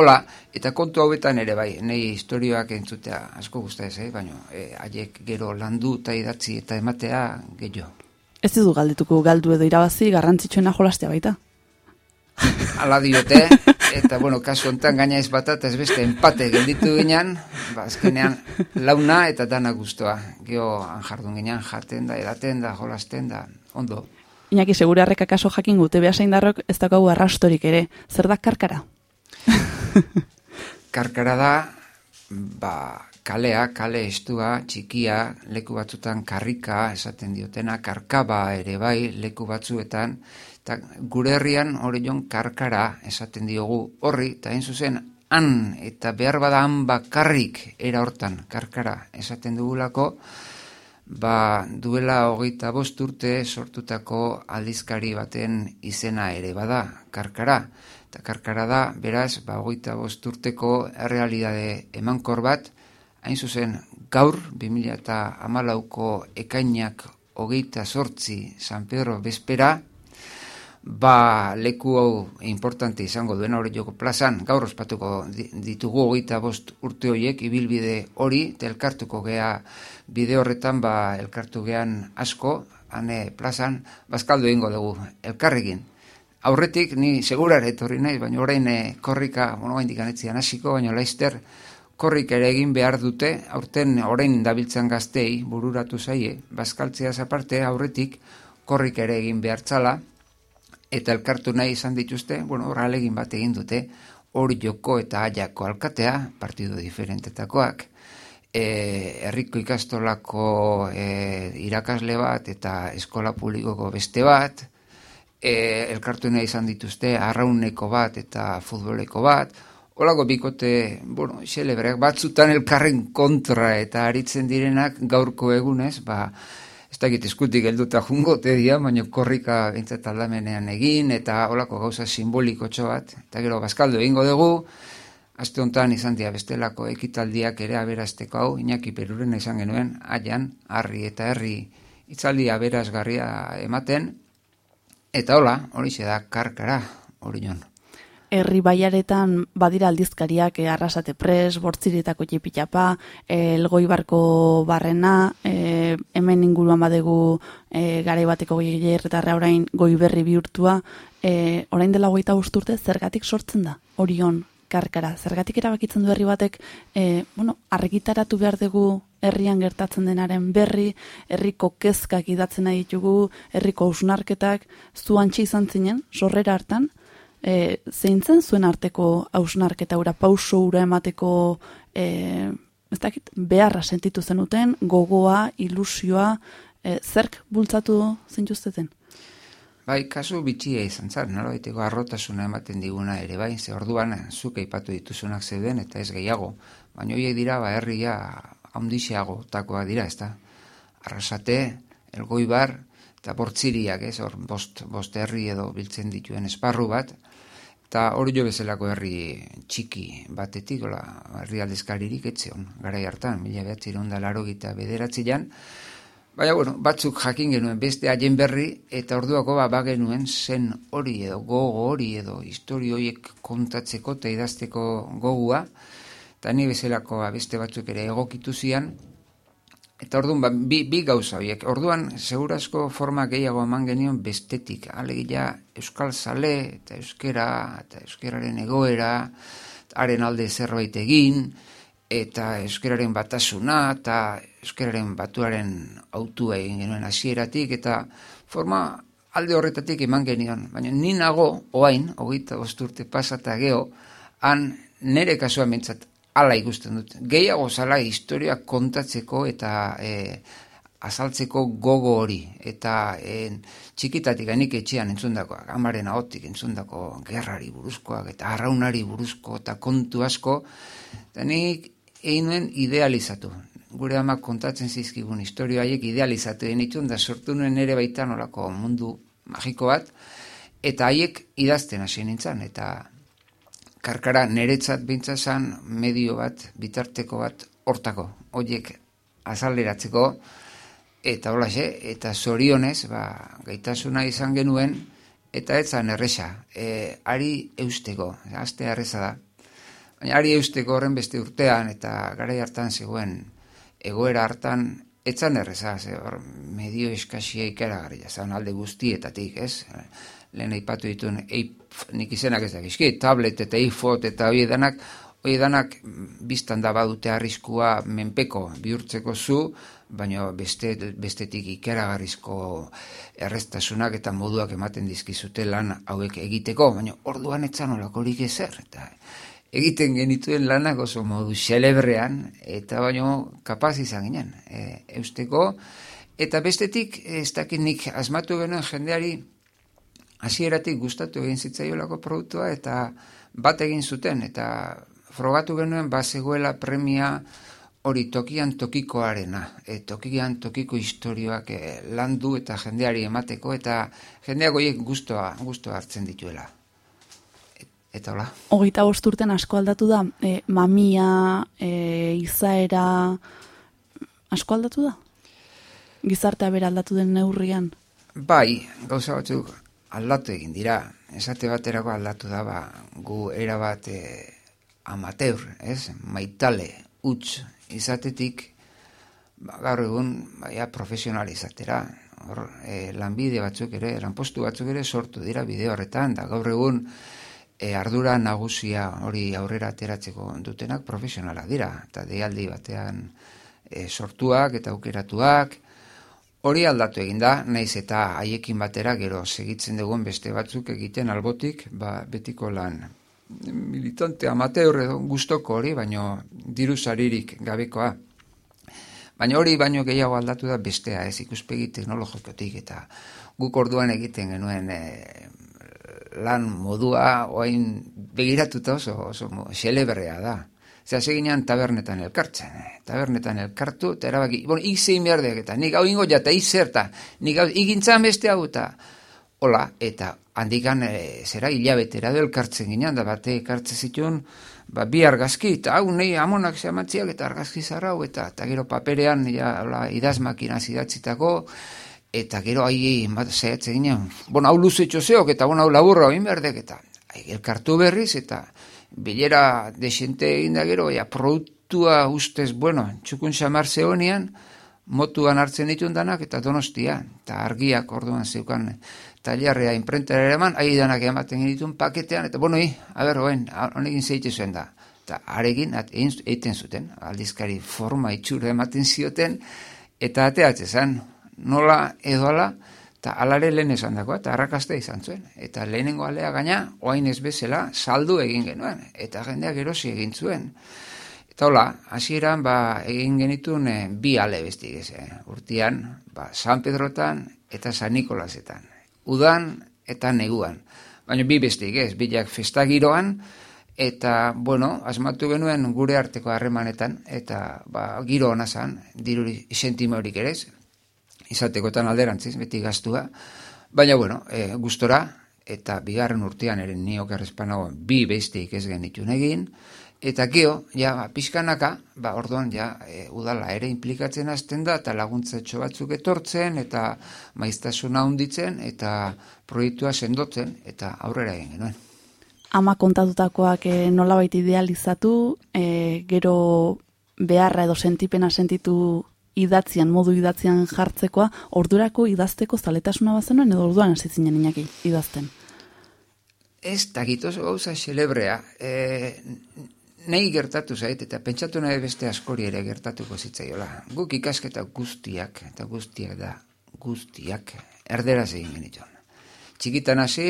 Hola, eta kontu hauetan ere bai, nei historioak entzutea asko guzta ez, eh? baina e, haiek gero landu eta idatzi eta ematea gehiago. Ez du galdetuko galdu edo irabazi garrantzitsuena jolastea baita. Ala diote, eta bueno, kasu hontan gaina ez bat ez beste empate gelditu ginen, ba, azkenean launa eta dana guztua. Geo jardun ginen, jaten da, edaten da, jolasten da, ondo. Iñaki, segure harreka kaso jakin gute beha darrok ez dakau arrastorik ere. Zer da karkara? karkara da, ba, kalea, kale estua, txikia, leku batzutan karrika, esaten diotena, karkaba ere bai, leku batzuetan, eta gure herrian hori jon karkara esaten diogu horri, eta hain zuzen han eta behar bada han bakarrik era hortan karkara esaten dugulako, ba duela hogeita bost urte sortutako aldizkari baten izena ere bada karkara. Eta karkara da, beraz, ba, hogeita bost urteko errealidade emankor bat, hain zuzen gaur, 2000 eta amalauko ekainak hogeita sortzi San Pedro Bespera, ba leku hau importante izango duena hori joko plazan, gaur ospatuko ditugu hogeita bost urte horiek, ibilbide hori, elkartuko gea bide horretan, ba elkartu gean asko, hane plazan, bazkaldu egingo dugu elkarrekin. Aurretik, ni segurar etorri nahi, baina orain eh, korrika, bueno, hain dikanetzian hasiko, baina laizter, korrik ere egin behar dute, aurten orain dabiltzan gaztei, bururatu zaie, bazkaltzea aparte aurretik, korrik ere egin behar txala, eta elkartu nahi izan dituzte, bueno, horra alegin bat egin dute, hori joko eta aiako alkatea, partidu diferentetakoak, e, herriko ikastolako e, irakasle bat eta eskola publikoko beste bat, e, elkartu nahi izan dituzte, arrauneko bat eta futboleko bat, Olako bikote, bueno, xelebreak batzutan elkarren kontra eta aritzen direnak gaurko egunez, ba, ez da egit eskutik elduta jungo tedia, baina korrika bintzat aldamenean egin, eta olako gauza simboliko bat, eta gero bazkaldu egingo dugu, aste honetan izan dira bestelako ekitaldiak ere aberazteko hau, inaki peruren izan genuen, aian, harri eta herri itzaldi aberazgarria ematen, eta hola, hori da karkara, hori herri baiaretan badira aldizkariak e, arrasate pres, bortziretako jepitapa, e, elgoi barko barrena, e, hemen inguruan badegu e, gare bateko gehiagia eta orain goi berri bihurtua, e, orain dela goita usturte zergatik sortzen da, orion, karkara, zergatik erabakitzen du herri batek, e, bueno, argitaratu behar dugu herrian gertatzen denaren berri, herriko kezkak idatzen nahi ditugu, herriko ausnarketak, zuantxe izan zinen, sorrera hartan, e, zeintzen zuen arteko hausnarketa ura, pauso ura emateko e, ez dakit, beharra sentitu zenuten, gogoa, ilusioa, e, zerk bultzatu zintuzteten? Bai, kasu bitxia izan zar, nara baiteko arrotasuna ematen diguna ere, bai, ze orduan zuk eipatu dituzunak zeuden eta ez gehiago, baina horiek dira, ba, herria haundixeago takoa dira, ez da? Arrasate, elgoi bar, eta bortziriak, ez, hor, bost, bost herri edo biltzen dituen esparru bat, Eta hori jo bezalako herri txiki batetik, ola, herri aldezkaririk etzeon, gara hartan, mila behatzi da laro gita bederatzi jan. Baina, bueno, batzuk jakin genuen beste haien berri, eta orduako ba, bagenuen zen hori edo gogo hori edo historioiek kontatzeko eta idazteko gogua, eta ni bezalako ba, beste batzuk ere egokitu zian, Eta orduan, ba, bi, bi gauza horiek. Orduan, segurazko forma gehiago eman genion bestetik. Alegia, euskal zale, eta euskera, eta euskeraren egoera, haren alde zerbait egin, eta euskeraren batasuna, eta euskeraren batuaren autua egin genuen hasieratik eta forma alde horretatik eman genion. Baina ni nago, oain, hogeita bosturte pasata geho, han nere kasua mentzat ala ikusten dut. Gehiago zala historia kontatzeko eta e, azaltzeko gogo hori. Eta e, txikitatik anik etxean entzundakoak, amaren ahotik entzundako gerrari buruzkoak eta arraunari buruzko eta kontu asko. Eta nik egin nuen idealizatu. Gure ama kontatzen zizkigun historia haiek idealizatu egin da sortu nuen ere baitan olako mundu magiko bat, eta haiek idazten hasi nintzen, eta karkara neretzat bintzazan medio bat, bitarteko bat hortako, horiek azaleratzeko, Eta holaxe, eta zorionez, ba, gaitasuna izan genuen, eta ez zan erresa, e, ari eusteko, azte erreza da. Baina ari eusteko horren beste urtean, eta gara hartan zegoen, egoera hartan, etzan erreza, ze hor, medio eskasia ikaragarria, zan alde guztietatik, ez? Lehen aipatu dituen, eip, nik izenak ez da gizki, tablet eta eifot eta hori edanak, hori edanak biztan da badute arriskua menpeko bihurtzeko zu, baina beste, bestetik ikeragarrizko errestasunak eta moduak ematen dizkizute lan hauek egiteko, baina orduan etzan olakorik ezer, eta egiten genituen lanak oso modu xelebrean, eta baino kapaz izan ginen, e, eusteko, eta bestetik, ez dakit nik asmatu genuen jendeari, hasieratik gustatu egin zitzaiolako produktua, eta bat egin zuten, eta frogatu genuen, bazegoela premia hori tokian tokikoarena, e, tokian tokiko historioak e, landu eta jendeari emateko, eta jendeak horiek guztua, guztua hartzen dituela. Eta hola. Hogeita bosturten asko aldatu da, e, mamia, e, izaera, asko aldatu da? Gizartea bera aldatu den neurrian? Bai, gauza batzuk aldatu egin dira. Esate baterako aldatu da, ba, gu erabat e, amateur, ez? Maitale, utz, izatetik, ba, gaur egun, baia profesional izatera. Hor, e, lanbide batzuk ere, lanpostu batzuk ere sortu dira bideo horretan, da gaur egun, e, ardura nagusia hori aurrera ateratzeko dutenak profesionala dira, eta deialdi batean e, sortuak eta aukeratuak, hori aldatu egin da, naiz eta haiekin batera gero segitzen dugun beste batzuk egiten albotik, ba, betiko lan militante amateur edo gustoko hori, baino diru saririk gabekoa. Baina hori baino gehiago aldatu da bestea, ez ikuspegi teknologikotik eta guk orduan egiten genuen e, lan modua oain begiratuta oso, oso xelebrea da. Zer, seginean tabernetan elkartzen, eh? tabernetan elkartu, eta erabaki, bon, ikzein behar eta nik hau ingo jata, izerta, nik hau, igintzan beste hau, eta hola, eta handikan e, zera hilabetera du elkartzen ginean, da bate ekartzen zituen, ba, bi argazki, eta hau nahi amonak zematziak, eta argazki zarrau, eta, eta gero paperean, ja, hola, idazmakina zidatzitako, eta gero ahi bat zehatzen ginen, bon, hau luzetxo zeok, eta bon, hau laburra hain berdek, eta elkartu berriz, eta bilera desente egin da gero, ja, produktua ustez, bueno, txukun xamar zehonean, motuan hartzen ditun danak, eta donostia, eta argiak orduan zeukan, taliarrea imprentera ere eman, ahi danak ematen ditun paketean, eta bueno, hi, a ber, hoen, honekin zeite zuen da. Eta aregin, egiten zuten, aldizkari forma itxura ematen zioten, eta ateatzen zen, nola edoala, eta alare lehen esan dagoa, eta arrakazte izan zuen. Eta lehenengo alea gaina, oain ez bezala, saldu egin genuen, eta jendeak erosi egin zuen. Eta hola, hasieran ba, egin genitun e, bi ale bestik ez, eh? urtian, ba, San Pedrotan eta San Nikolasetan. Udan eta neguan. Baina bi bestik ez, bilak festagiroan, eta, bueno, asmatu genuen gure arteko harremanetan, eta ba, giro hona zan, diruri sentimorik ere, izatekotan alderantziz, beti gaztua, baina, bueno, e, gustora, eta bigarren urtean ere niok errezpanago bi besteik ez genitun egin, eta geo, ja, ba, pixkanaka, ba, orduan, ja, e, udala ere implikatzen hasten da, eta laguntza batzuk etortzen, eta maiztasuna hunditzen, eta proiektua sendotzen, eta aurrera egin genuen. Ama kontatutakoak e, nolabait idealizatu, e, gero beharra edo sentipena sentitu idatzian, modu idatzian jartzekoa, ordurako idazteko zaletasuna bazenuen, edo orduan hasi zinen inaki idazten? Ez dakit oso gauza xelebrea. E, nahi gertatu zait, eta pentsatu nahi beste askori ere gertatuko zitzaiola. Guk ikasketa guztiak, eta guztiak da, guztiak, erderaz egin genituen. Txikitan hasi,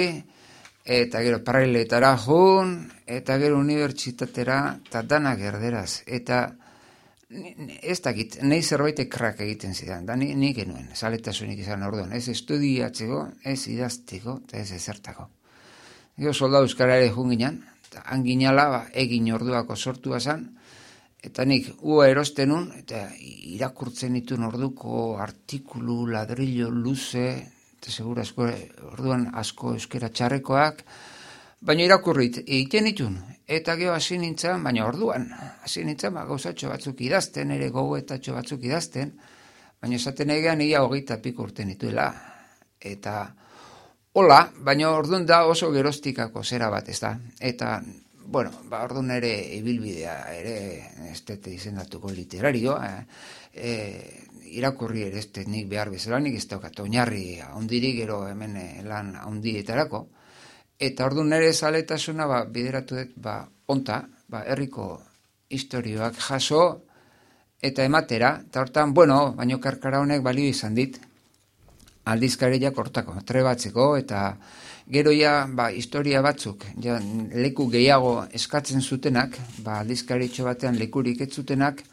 eta gero paraleletara jun, eta gero unibertsitatera, eta danak erderaz. Eta ez dakit, nahi zerbait krak egiten zidan, da nik ni genuen, saletasunik izan orduan, ez estudiatzeko, ez idazteko, eta ez ezertako. Ego soldau euskara ere junginan, eta anginala, ba, egin orduako sortua zan, eta nik ua erostenun, eta irakurtzen ditun orduko artikulu, ladrillo, luze, eta segura asko, orduan asko euskera txarrekoak, baina irakurrit egiten ditun, Eta geho hasi nintzen, baina orduan, hasi nintzen, ba, gauzatxo batzuk idazten, ere gogoetatxo batzuk idazten, baina esaten egean ia hogeita piko urte nituela. Eta hola, baina orduan da oso gerostikako zera bat, ez da. Eta, bueno, ba, orduan ere ibilbidea, ere, ez dute izendatuko literarioa, e, irakurri ere ez nik behar bezala, nik ez daukat, oinarri ondiri gero hemen eh, lan ondietarako. Eta orduan nere zaletasuna ba, bideratu dut, ba, onta, ba, herriko historioak jaso, eta ematera, eta hortan, bueno, baino karkara honek balio izan dit, aldizkariak hortako, trebatzeko, eta gero ja, ba, historia batzuk, ja, leku gehiago eskatzen zutenak, ba, aldizkaritxo batean lekurik ez zutenak,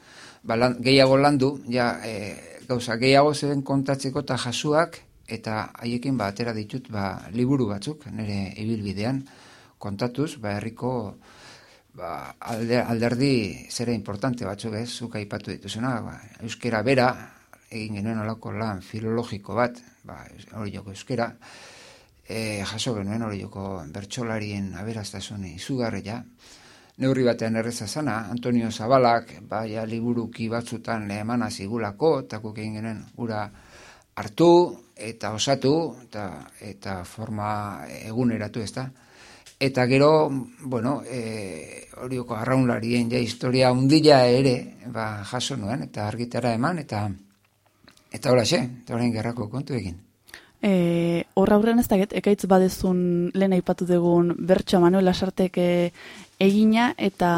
ba, lan, gehiago landu, ja, e, gauza, gehiago zeben kontatzeko eta jasuak, eta haiekin ba, atera ditut, ba, liburu batzuk, nire ibilbidean, kontatuz, ba, herriko, ba, alderdi zera importante batzuk ez, zuk aipatu dituzuna, ba, euskera bera, egin genuen olako lan filologiko bat, ba, hori joko euskera, e, jaso genuen hori joko bertxolarien aberaztasun izugarri ja, neurri batean erreza zana, Antonio Zabalak, baia liburuki batzutan lehemana zigulako, eta egin genuen ura hartu, eta osatu, eta, eta forma eguneratu ez da, Eta gero, bueno, e, horioko arraunlarien ja historia undila ere, ba, jaso nuen, eta argitara eman, eta eta hola xe, eta horrein gerrako kontu egin. E, horra aurrean ez daget, ekaitz badezun lehen aipatu dugun bertso Manuel Asartek egina, eta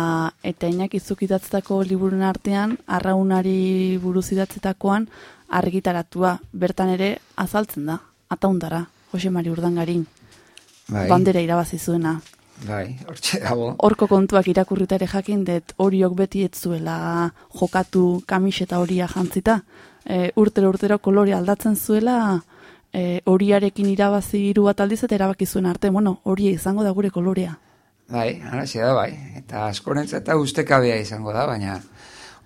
eta inak izukidatztako liburun artean, arraunari buruz idatzetakoan argitaratua, bertan ere azaltzen da, ataundara, Jose Mari Urdangarin bai. bandera irabazi zuena. Bai, hortxe dago. Horko kontuak irakurritare jakin dut horiok beti ez zuela jokatu kamiseta horia jantzita. E, urtero urtero kolore aldatzen zuela e, horiarekin irabazi hiru bat aldiz eta erabaki zuen arte. Bueno, hori izango da gure kolorea. Bai, ara da bai. Eta askorentza eta ustekabea izango da, baina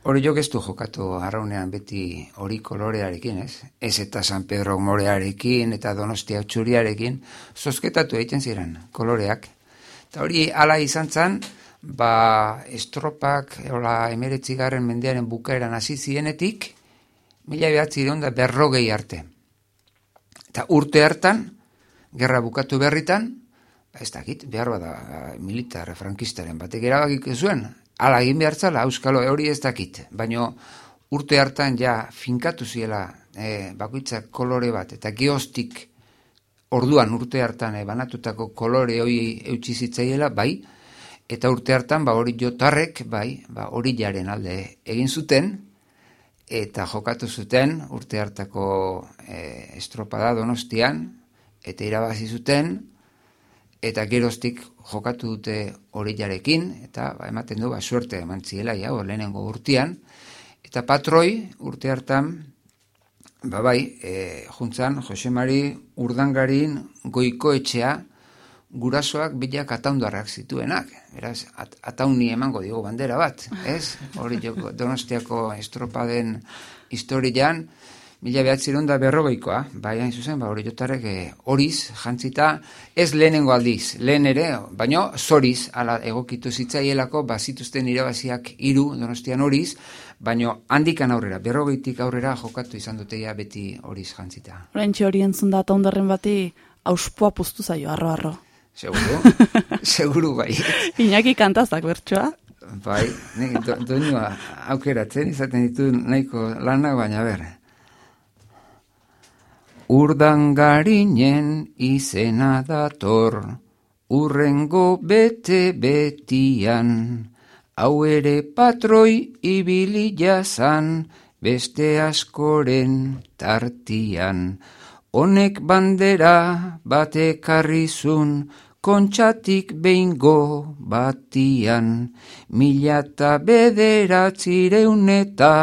hori jok ez du jokatu arraunean beti hori kolorearekin, ez? Ez eta San Pedro morearekin eta Donostia txuriarekin, zozketatu egiten ziren koloreak. Eta hori ala izan zen, ba estropak, hola emeretzigarren mendearen bukaeran hasi zienetik, mila behatzi da berrogei arte. Eta urte hartan, gerra bukatu berritan, ba ez dakit, behar bada militar frankistaren batek erabakik zuen, ala egin behar zala, euskalo hori ez dakit, baino urte hartan ja finkatu ziela e, bakoitzak kolore bat, eta geostik orduan urte hartan e, banatutako kolore hori eutxi zitzaiela, bai, eta urte hartan ba hori jotarrek, bai, ba hori jaren alde egin zuten, eta jokatu zuten urte hartako e, estropada donostian, eta irabazi zuten, eta geroztik jokatu dute horilarekin, eta ba, ematen du, ba, suerte eman ziela, ja, lehenengo urtean, eta patroi, urte hartan, ba, bai, e, juntzan, Jose Mari urdangarin goiko etxea, gurasoak bilak ataundarrak zituenak, beraz, at, atauni emango digo bandera bat, ez? Hori donostiako estropaden historian, Mila behatziron da berrogeikoa, bai hain zuzen, ba, hori jotarek eh, horiz, jantzita, ez lehenengo aldiz, lehen ere, baino zoriz, ala egokitu zitzaielako, bazituzten irabaziak hiru donostian horiz, baino handikan aurrera, berrogeitik aurrera jokatu izan dute ja beti horiz jantzita. Horentxe hori entzun da, eta ondarren bati, auspoa puztu zaio, arro, arro. Seguru, seguru bai. Iñaki kantazak bertsoa. Bai, nik do, doinua aukeratzen, izaten ditu nahiko lanak, baina ber, Urdangarinen izena dator, urrengo bete betian, hau ere patroi ibili jazan, beste askoren tartian. Honek bandera batek arrizun, kontxatik behingo batian, mila eta bederatzireun eta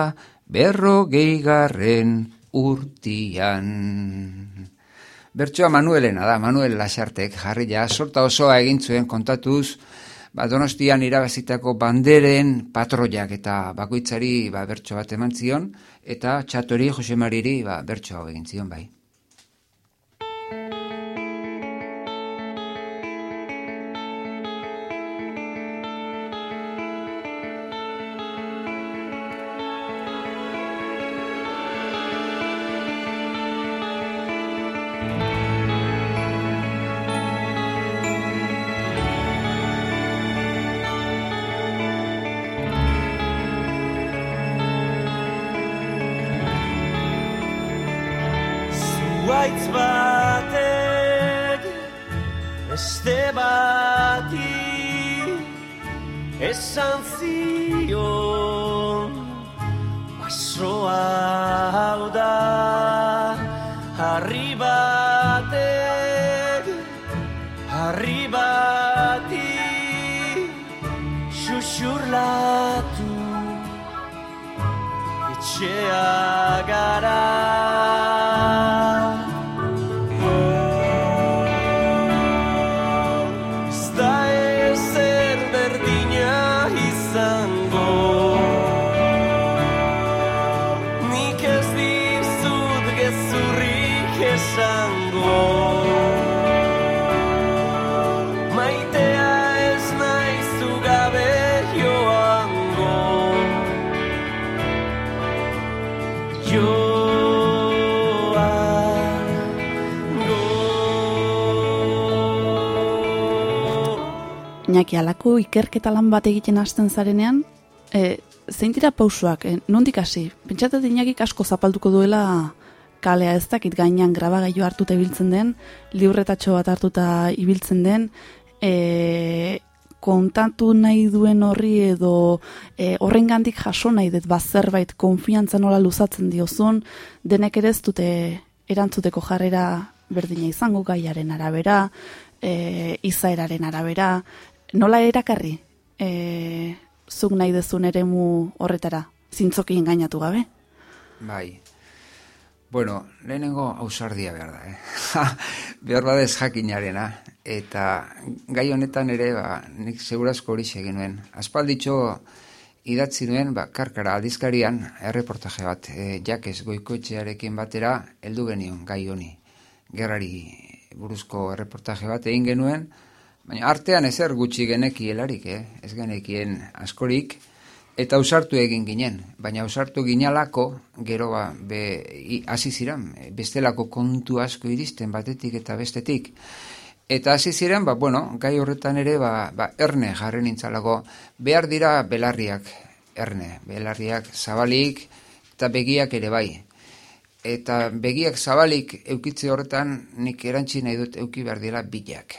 berrogei garren urtian. Bertsoa Manuelena da, Manuel Lasartek jarri ja, sorta osoa egin zuen kontatuz, ba, donostian irabazitako banderen patroiak eta bakoitzari ba, bertso bat eman zion, eta txatori Jose Mariri ba, bertso hau egin zion bai. Esango Maitea ez naizu gabe joango Joango Iñaki, alako ikerketa lan bat egiten hasten zarenean, e, zein dira pausuak, e, nondik hasi? Pentsatet Iñakik asko zapalduko duela kalea ez dakit gainean grabagailu hartuta ibiltzen den, liurretatxo bat hartuta ibiltzen den, e, kontatu nahi duen horri edo e, horrengandik jaso nahi dut bazerbait konfiantza nola luzatzen diozun, denek ere ez dute erantzuteko jarrera berdina izango gaiaren arabera, e, izaeraren arabera, nola erakarri e, zuk nahi dezun eremu horretara, zintzoki engainatu gabe? Bai. Bueno, lehenengo ausardia behar da, eh? behar badez jakinarena. Eta gai honetan ere, ba, nik segurazko hori egin nuen. Aspalditxo idatzi nuen, ba, karkara aldizkarian, erreportaje bat, e, jakez goikoetxearekin batera, heldu genion gai honi. Gerrari buruzko erreportaje bat egin genuen, baina artean ezer gutxi geneki helarik, eh? ez genekien askorik, Eta ausartu egin ginen, baina ausartu ginalako, gero ba, be, hasi ziren, bestelako kontu asko iristen batetik eta bestetik. Eta hasi ziren, ba, bueno, gai horretan ere, ba, ba, erne jarri nintzalako, behar dira belarriak, erne, belarriak zabalik eta begiak ere bai. Eta begiak zabalik eukitze horretan nik erantzi nahi dut euki behar dira bilak.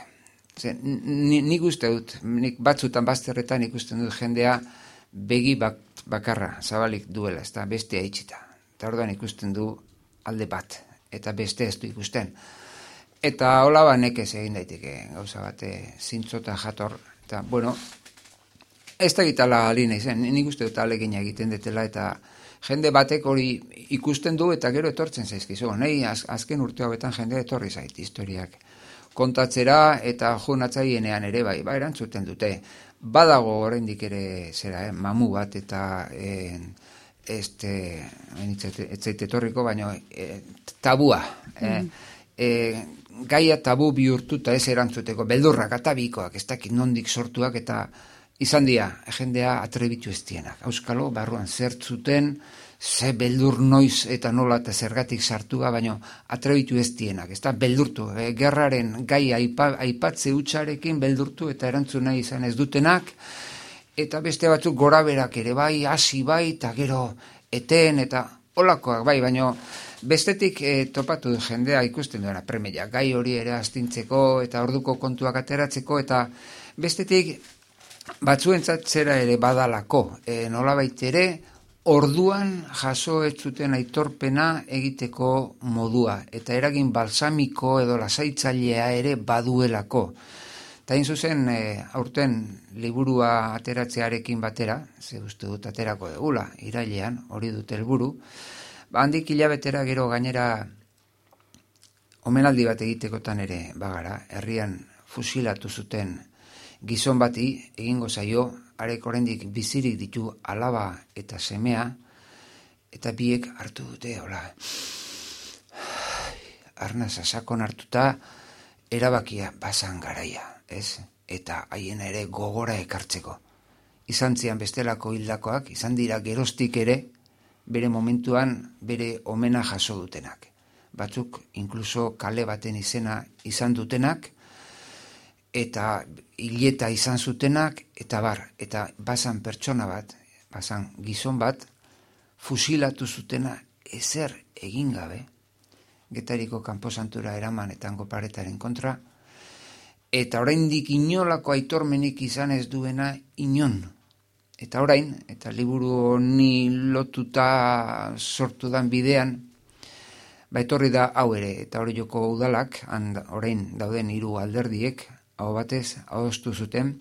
Ze, ni- uste dut, nik batzutan bazterretan ikusten dut jendea begi bak, bakarra zabalik duela, ez da beste itxita. Eta orduan ikusten du alde bat, eta beste ez du ikusten. Eta hola ba nekez egin daiteke gauza bate zintzota jator. Eta, bueno, ez da gitala alina izan, nik uste dut alegina egiten detela, eta jende batek hori ikusten du eta gero etortzen zaizkizu. Nei az, azken urte hauetan jende etorri zait historiak kontatzera eta jonatzaienean ere bai, ba, erantzuten dute. Badago oraindik ere zera, eh, mamu bat eta eh, este, ez zait etorriko, baina eh, tabua. Eh, eh, gaia tabu bihurtuta ez erantzuteko, beldurrak eta bikoak, ez dakit nondik sortuak eta izan dira, jendea atrebitu ez dienak. Euskalo, barruan zertzuten, ze beldur noiz eta nola eta zergatik sartua, baino atrebitu ez dienak, ez da, beldurtu, eh, gerraren gai aipa, aipatze utxarekin beldurtu eta erantzun nahi izan ez dutenak, eta beste batzuk gora berak ere bai, hasi bai, eta gero eten, eta olakoak bai, baino bestetik eh, topatu jendea ikusten duena premeia, gai hori ere astintzeko, eta orduko kontuak ateratzeko, eta bestetik batzuentzat zera ere badalako, e, nolabait ere, orduan jaso ez zuten aitorpena egiteko modua, eta eragin balsamiko edo lasaitzailea ere baduelako. Eta hain zuzen, e, aurten liburua ateratzearekin batera, ze uste dut aterako degula, irailean, hori dute helburu, ba, handik hilabetera gero gainera omenaldi bat egitekotan ere bagara, herrian fusilatu zuten gizon bati egingo zaio, arek oraindik bizirik ditu alaba eta semea, eta biek hartu dute, hola, arna sasakon hartuta, erabakia basan garaia, ez? Eta haien ere gogora ekartzeko. Izan zian bestelako hildakoak, izan dira gerostik ere, bere momentuan bere omena jaso dutenak. Batzuk, inkluso kale baten izena izan dutenak, eta hileta izan zutenak, eta bar, eta basan pertsona bat, basan gizon bat, fusilatu zutena ezer egin gabe, getariko kanposantura eraman eta paretaren kontra, eta oraindik inolako aitormenik izan ez duena inon. Eta orain, eta liburu honi lotuta sortu dan bidean, ba etorri da hau ere, eta hori joko udalak, and, orain dauden hiru alderdiek, hau batez, hau zuten,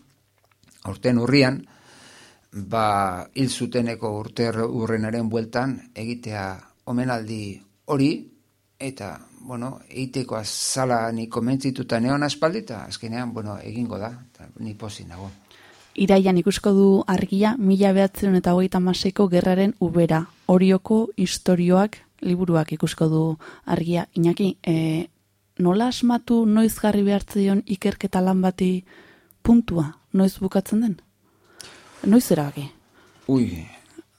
aurten urrian, ba hil zuteneko urter urrenaren bueltan egitea omenaldi hori eta bueno, egiteko azala ni komentzituta neon aspaldi eta azkenean, bueno, egingo da, eta ni posi nago. Iraian ikusko du argia mila behatzen eta hogeita maseiko gerraren ubera. Orioko historioak liburuak ikusko du argia. Iñaki, e, nola asmatu noiz garri behartzen ikerketa lan bati puntua? Noiz bukatzen den? Noiz erabaki? Ui.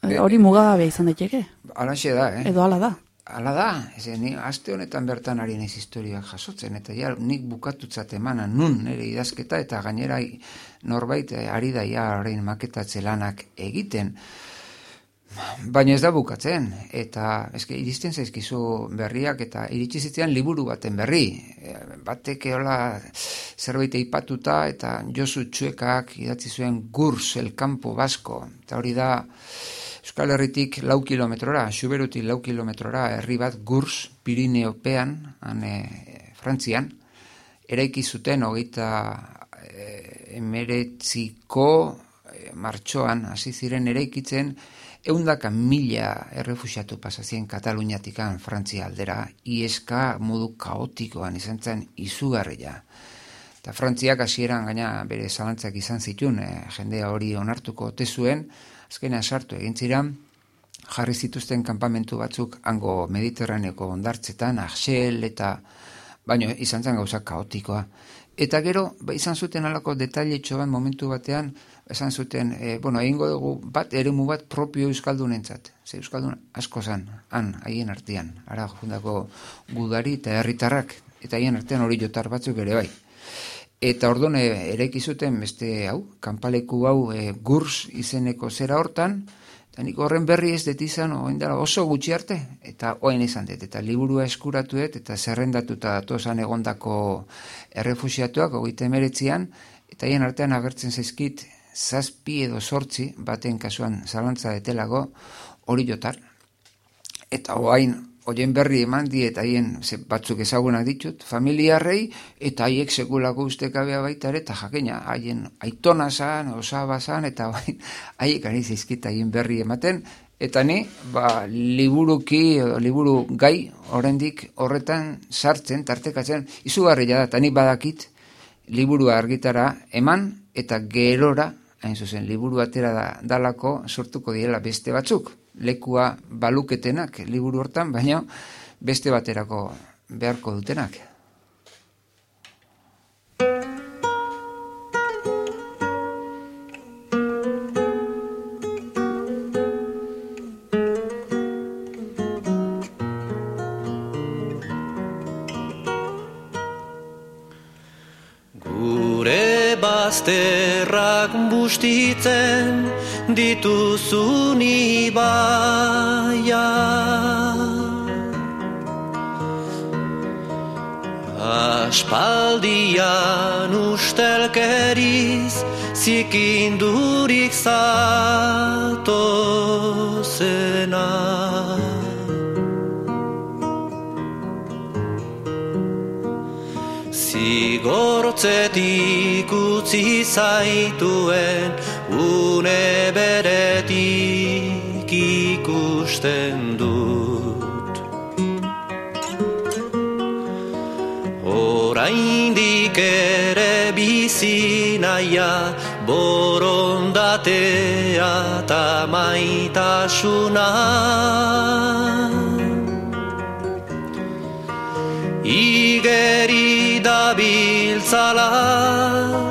E, hori mugagabe izan daiteke? Alaxe da, eh? Edo ala da? Ala da, ez ni aste honetan bertan ari naiz historia jasotzen eta ja nik bukatutzat emana nun nire idazketa eta gainera norbait eh, ari da ja orain maketatze lanak egiten. Baina ez da bukatzen, eta eske iristen zaizkizu berriak eta iritsi zitzean liburu baten berri. E, batek eola zerbait eipatuta eta Josu Txuekak idatzi zuen Gurs el campo basko. Eta hori da Euskal Herritik lau kilometrora, Xuberutik lau kilometrora, herri bat Gurs Pirineopean, hane Frantzian, eraiki zuten hogeita e, emeretziko e, martxoan, hasi ziren eraikitzen, Eundaka mila errefusiatu pasazien Kataluniatikan Frantzia aldera, ieska modu kaotikoan izan zen izugarria. Eta Frantziak hasieran gaina bere zalantzak izan zituen, eh, jendea hori onartuko ote zuen, azkenean sartu egin ziren, jarri zituzten kanpamentu batzuk hango mediterraneoko ondartzetan, axel eta baino izan zen gauza kaotikoa. Eta gero, ba, izan zuten alako detaile momentu batean, esan zuten, e, bueno, egingo dugu bat, eremu bat propio Euskaldunentzat. Ze Euskaldun asko zan, han, haien artean. Ara, jundako gudari eta herritarrak, eta haien artean hori jotar batzuk ere bai. Eta orduan ere zuten beste hau, kanpaleku hau e, gurs izeneko zera hortan, eta nik horren berri ez dut izan, oso gutxi arte, eta oen izan dut, eta liburua eskuratu dut, eta zerrendatuta datozan egondako errefusiatuak, ogeite emeretzian, eta haien artean agertzen zaizkit, zazpi edo sortzi, baten kasuan zalantza detelago, hori jotar. Eta hoain, hoien berri eman di, eta haien batzuk ezagunak ditut, familiarrei, eta haiek sekulako ustekabea baita ere, eta jakena, haien aitona zan, osaba zan, eta haiek ari zizkita haien berri ematen, eta ni, ba, liburuki, liburu gai, oraindik horretan sartzen, tartekatzen, izugarri da, eta ni badakit, liburua argitara eman, eta gerora hain zuzen, liburu atera da, dalako sortuko diela beste batzuk. Lekua baluketenak liburu hortan, baina beste baterako beharko dutenak. bazterrak bustitzen dituzun ibaia. Aspaldian ustelkeriz zikindurik zatozenak. Zigortzetik utzi zaituen une beretik ikusten dut. Oraindik ere bizinaia borondatea eta maitasuna. Igeri da biltzala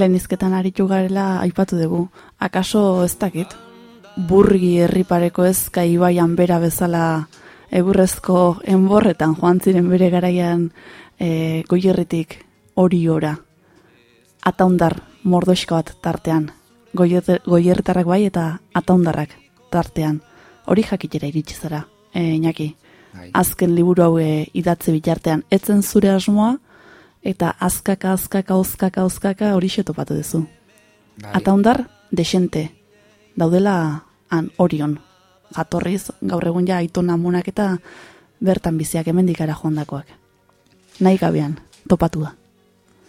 lehenizketan aritu garela aipatu dugu. Akaso ez dakit, burgi herripareko ezka ibaian bera bezala eburrezko enborretan joan ziren bere garaian e, goierritik hori ora. Ataundar mordoxko bat tartean. Goierritarrak bai eta ataundarrak tartean. Hori jakitera iritsi zara, e, Iñaki. Bai. Azken liburu hau e, idatze bitartean. Etzen zure asmoa, eta azkaka, azkaka, azkaka, azkaka hori topatu duzu. Bai. Ataundar, desente. Daudela han orion. Jatorriz, gaur egun ja aitona amunak eta bertan biziak hemendikara joandakoak. Nahi gabean, topatu da.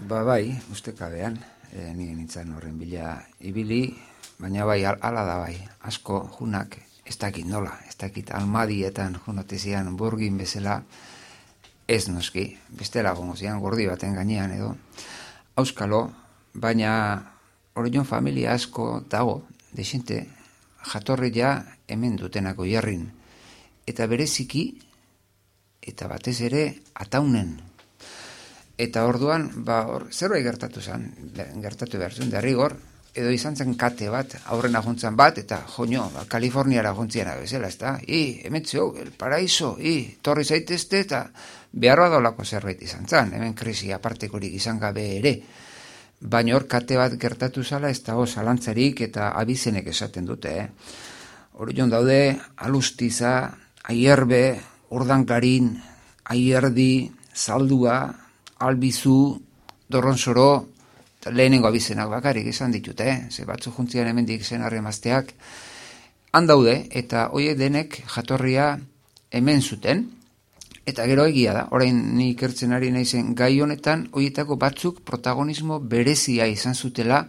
Ba bai, uste kabean, e, ni nintzen horren bila ibili, baina bai, al- ala da bai, asko junak, ez dakit nola, ez dakit almadietan junotezian burgin bezala, ez noski, bestela gongo zian gordi baten gainean edo, auskalo, baina orion familia asko dago, desente, jatorri ja hemen dutenako jarrin, eta bereziki, eta batez ere, ataunen, Eta orduan, ba, hor, zerbait gertatu zen, gertatu behar zuen, derrigor, edo izan zen kate bat, aurrena juntzan bat, eta joño, ba, Kaliforniara juntziena bezala, ez da? I, emetzio, el paraiso, i, torri zaitezte, eta beharroa dolako zerbait izan zen, hemen krisi apartekorik izan gabe ere. Baina hor kate bat gertatu zala, ez dago zalantzarik eta abizenek esaten dute, eh? Orion daude, alustiza, aierbe, urdangarin, aierdi, zaldua, albizu, dorronsoro, lehenengo abizenak bakarrik esan ditut, eh? Ze batzu juntzian hemendik zen mazteak, han daude, eta hoiek denek jatorria hemen zuten, eta gero egia da, orain ni ikertzen ari naizen gai honetan, hoietako batzuk protagonismo berezia izan zutela,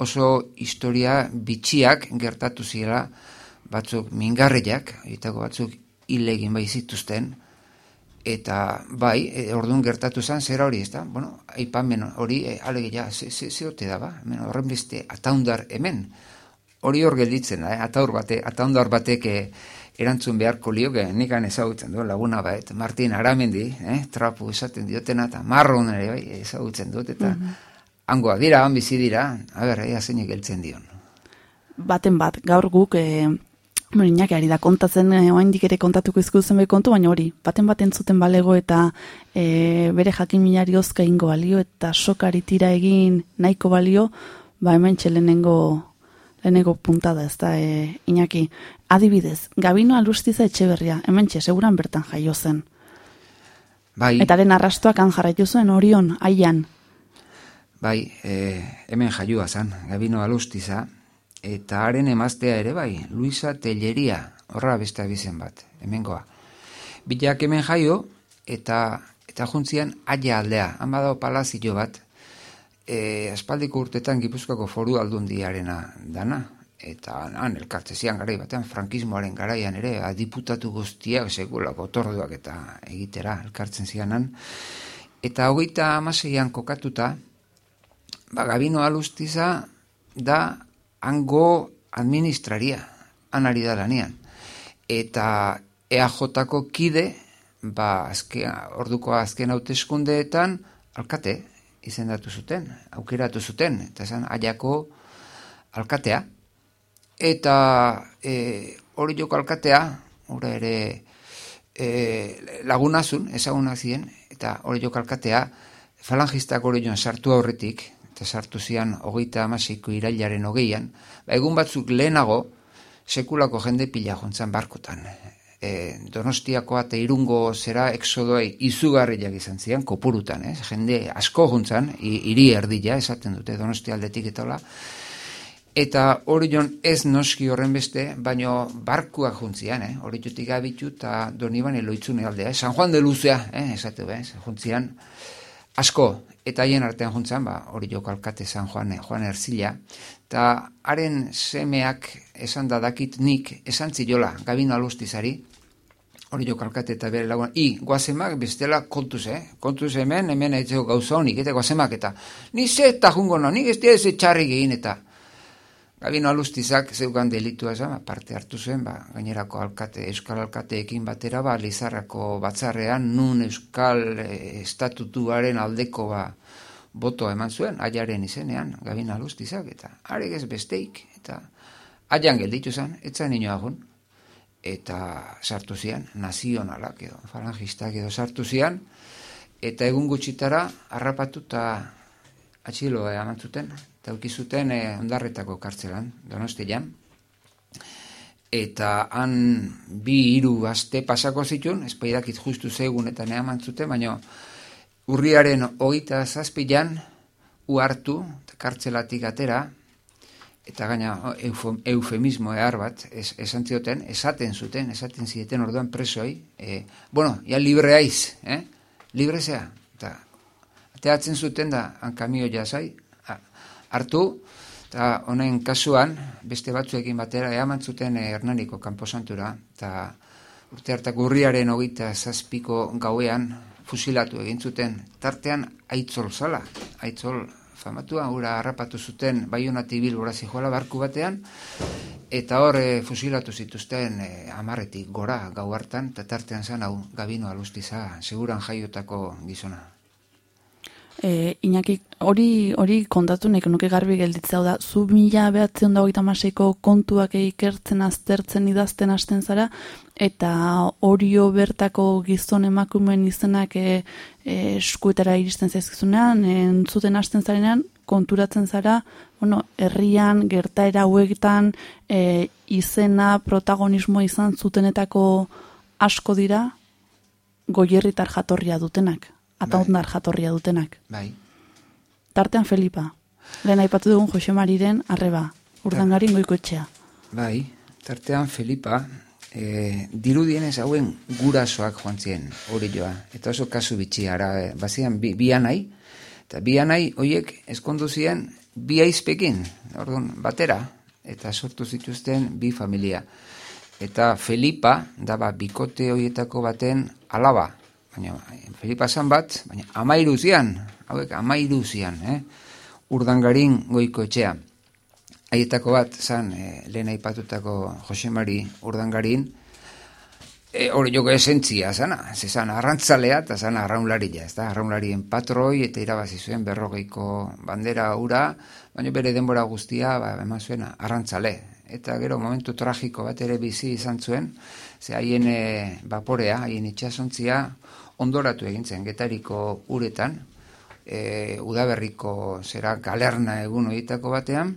oso historia bitxiak gertatu zirela, batzuk mingarriak, hoietako batzuk hilegin bai zituzten, eta bai, e, orduan gertatu zen zera hori, ez da? Bueno, aipamen hori, e, alegia, ze, ze, ze ote da ba? Hemen, horren beste, ataundar hemen, hori hor gelditzen da, eh? ataur bate, ataundar batek eh, erantzun beharko lioke, nikan ezagutzen du, laguna bat, Martin Aramendi, eh? trapu esaten diotena, eta marron ere bai, ezagutzen dut, eta hangoa dira, han bizi dira, a ber, ea zeinik geltzen dion. Baten bat, gaur guk, e, Morinak ari da kontatzen, e, oaindik ere kontatuko izkutzen be kontu, baina hori, baten bat entzuten balego eta e, bere jakin minari ozka ingo balio eta sokari tira egin nahiko balio, ba hemen lehenengo lehenengo puntada ez da, e, Iñaki. Adibidez, Gabino Alustiza Etxeberria, hemen seguran bertan jaio zen. Bai, Eta haren arrastoak han jarraitu zuen orion, aian. bai, e, hemen jaiua zan, Gabino Alustiza, eta haren emaztea ere bai, Luisa Telleria, horra beste abizen bat, hemengoa. Bilak hemen jaio, eta eta juntzian aia aldea, han badago palazio bat, e, aspaldiko urtetan Gipuzkoako foru aldundiarena dana, eta han elkartze zian garai batean, frankismoaren garaian ere, diputatu guztiak sekulako otorduak eta egitera elkartzen zianan, eta hogeita amaseian kokatuta, ba, Gabino Alustiza da hango administraria, han ari da lanean. Eta EAJ-ko kide, ba, azken, orduko azken hauteskundeetan, alkate izendatu zuten, aukeratu zuten, eta esan aiako alkatea. Eta e, hori joko alkatea, ora ere e, lagunazun, ezagunak ziren, eta hori joko alkatea, falangistak hori joan sartu aurretik, eta sartu zian hogeita amaseiko irailaren hogeian, ba, egun batzuk lehenago, sekulako jende pila jontzan barkotan. E, donostiakoa eta irungo zera exodoei izugarriak izan zian, kopurutan, ez? jende asko jontzan, i- hiri erdila, esaten dute donostia aldetik eta hola, Eta hori jon ez noski horren beste, baino barkuak juntzian, eh? hori jutik abitu eta doniban eloitzune aldea. Eh? San Juan de Luzea, eh? esatu bez, juntzian asko, eta haien artean juntzan, ba, hori joko alkate San Juan, Juan Erzila, eta haren semeak esan da dakit nik, esan ziola, gabino alustizari, hori joko alkate eta bere lagun, i, guazemak bestela kontuz, eh? kontuz hemen, hemen aitzeko gauza honik, eta guazemak, eta ni ze eta jungo no, nik ez dira ez txarrik egin, eta Gabino alustizak zeugan delitua esan, parte hartu zuen, ba, gainerako alkate, euskal alkateekin batera, ba, Lizarrako batzarrean, nun euskal eh, estatutuaren aldeko ba, boto eman zuen, aiaren izenean, gabin alustizak, eta arek ez besteik, eta aian gelditu zen, etzan inoagun, eta sartu zian, nazionalak edo, falangistak edo sartu zian, eta egun gutxitara, harrapatu eta atxiloa amantzuten, eta ukizuten eh, ondarretako kartzelan, donostian, eta han bi hiru aste pasako zituen, espaidakit justu zegun eta nea mantzuten, baina urriaren hogeita zazpilan uartu, kartzelatik atera, eta gaina eufemismo ehar bat, es, esan zioten, esaten zuten, esaten zieten orduan presoi, e, bueno, ja libre aiz, eh? libre zea, eta ateatzen zuten da, hankamio jazai, hartu, eta honen kasuan, beste batzuekin batera, eaman zuten eh, Hernaniko kanposantura, eta urte hartak urriaren hogeita zazpiko gauean fusilatu egin zuten, tartean aitzol zala, aitzol famatua, ura harrapatu zuten baiunati bilbora zijoala barku batean, eta hor e, fusilatu zituzten e, amarretik gora gau hartan, eta tartean zan hau gabino alustiza, seguran jaiotako gizona. E, Iñaki, hori hori kontatu nek nuke garbi gelditzea da, zu mila behatzen da hogeita maseiko kontuak ikertzen aztertzen idazten hasten zara, eta horio bertako gizon emakumeen izenak e, eskuetara iristen zaizkizunean, entzuten hasten zarenean, konturatzen zara, bueno, herrian, gertaera hauetan, e, izena, protagonismo izan zutenetako asko dira, goierritar jatorria dutenak ataundar bai. jatorria dutenak. Bai. Tartean Felipa. Lehen aipatu dugun Jose Mariren arreba. Urdangarin goiko etxea. Bai. Tartean Felipa. E, dirudienez hauen gurasoak joan ziren hori joa. Eta oso kasu bitxi ara. E, bazian bi, bi anai. Eta bi anai horiek eskondu ziren bi aizpekin. Orduan, batera. Eta sortu zituzten bi familia. Eta Felipa, daba bikote horietako baten alaba baina Felipa zan bat, baina amairu zian, hauek amairu zian, eh? urdangarin goiko etxea. Aietako bat, zan, e, lehen aipatutako Jose Mari urdangarin, e, hori joko esentzia, zana, zan, arrantzalea eta zan, arraunlaria, ez da, arraunlarien patroi, eta irabazi zuen berrogeiko bandera ura, baina bere denbora guztia, ba, eman zuen, arrantzale. Eta gero, momentu tragiko bat ere bizi izan zuen, ze haien e, vaporea, haien itxasontzia, ondoratu egintzen getariko uretan, e, udaberriko zera galerna egun horietako batean,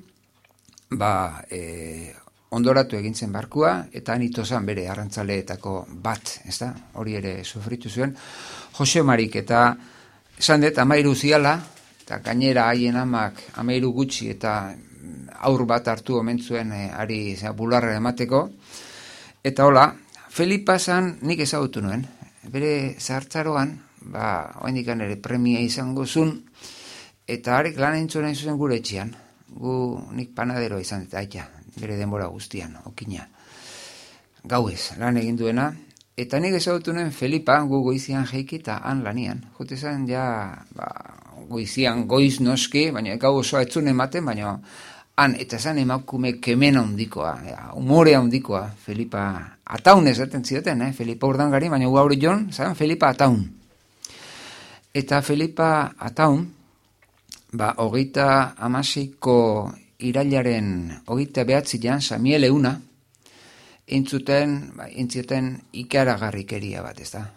ba, e, ondoratu egintzen barkua, eta anitozan bere arrantzaleetako bat, ez da, hori ere sufritu zuen, Jose Marik eta esan dut, amairu ziala, eta gainera haien amak amairu gutxi eta aur bat hartu omentzuen e, ari zera, bularra emateko, eta hola, Felipa zan nik ezagutu nuen, bere zartzaroan, ba, oendikan ere premia izango zun, eta harek lan entzuen zuzen gure etxean, gu nik panadero izan eta aita, bere denbora guztian, okina. Gau ez, lan egin duena, eta nik ezagutu nuen Felipa, gu goizian jeiki eta han lanian. Jote zen, ja, ba, goizian goiz noski, baina gau osoa etzun ematen, baina han, eta zen emakume kemen handikoa, umore handikoa, Felipa ataun esaten zioten, eh? Felipa urdangari, baina gu hauri jon, zan, Felipa ataun. Eta Felipa ataun, ba, hogeita amasiko irailaren hogeita behatzi jan, Samiel euna, intzuten, ba, intzuten ikaragarrikeria bat, ez da.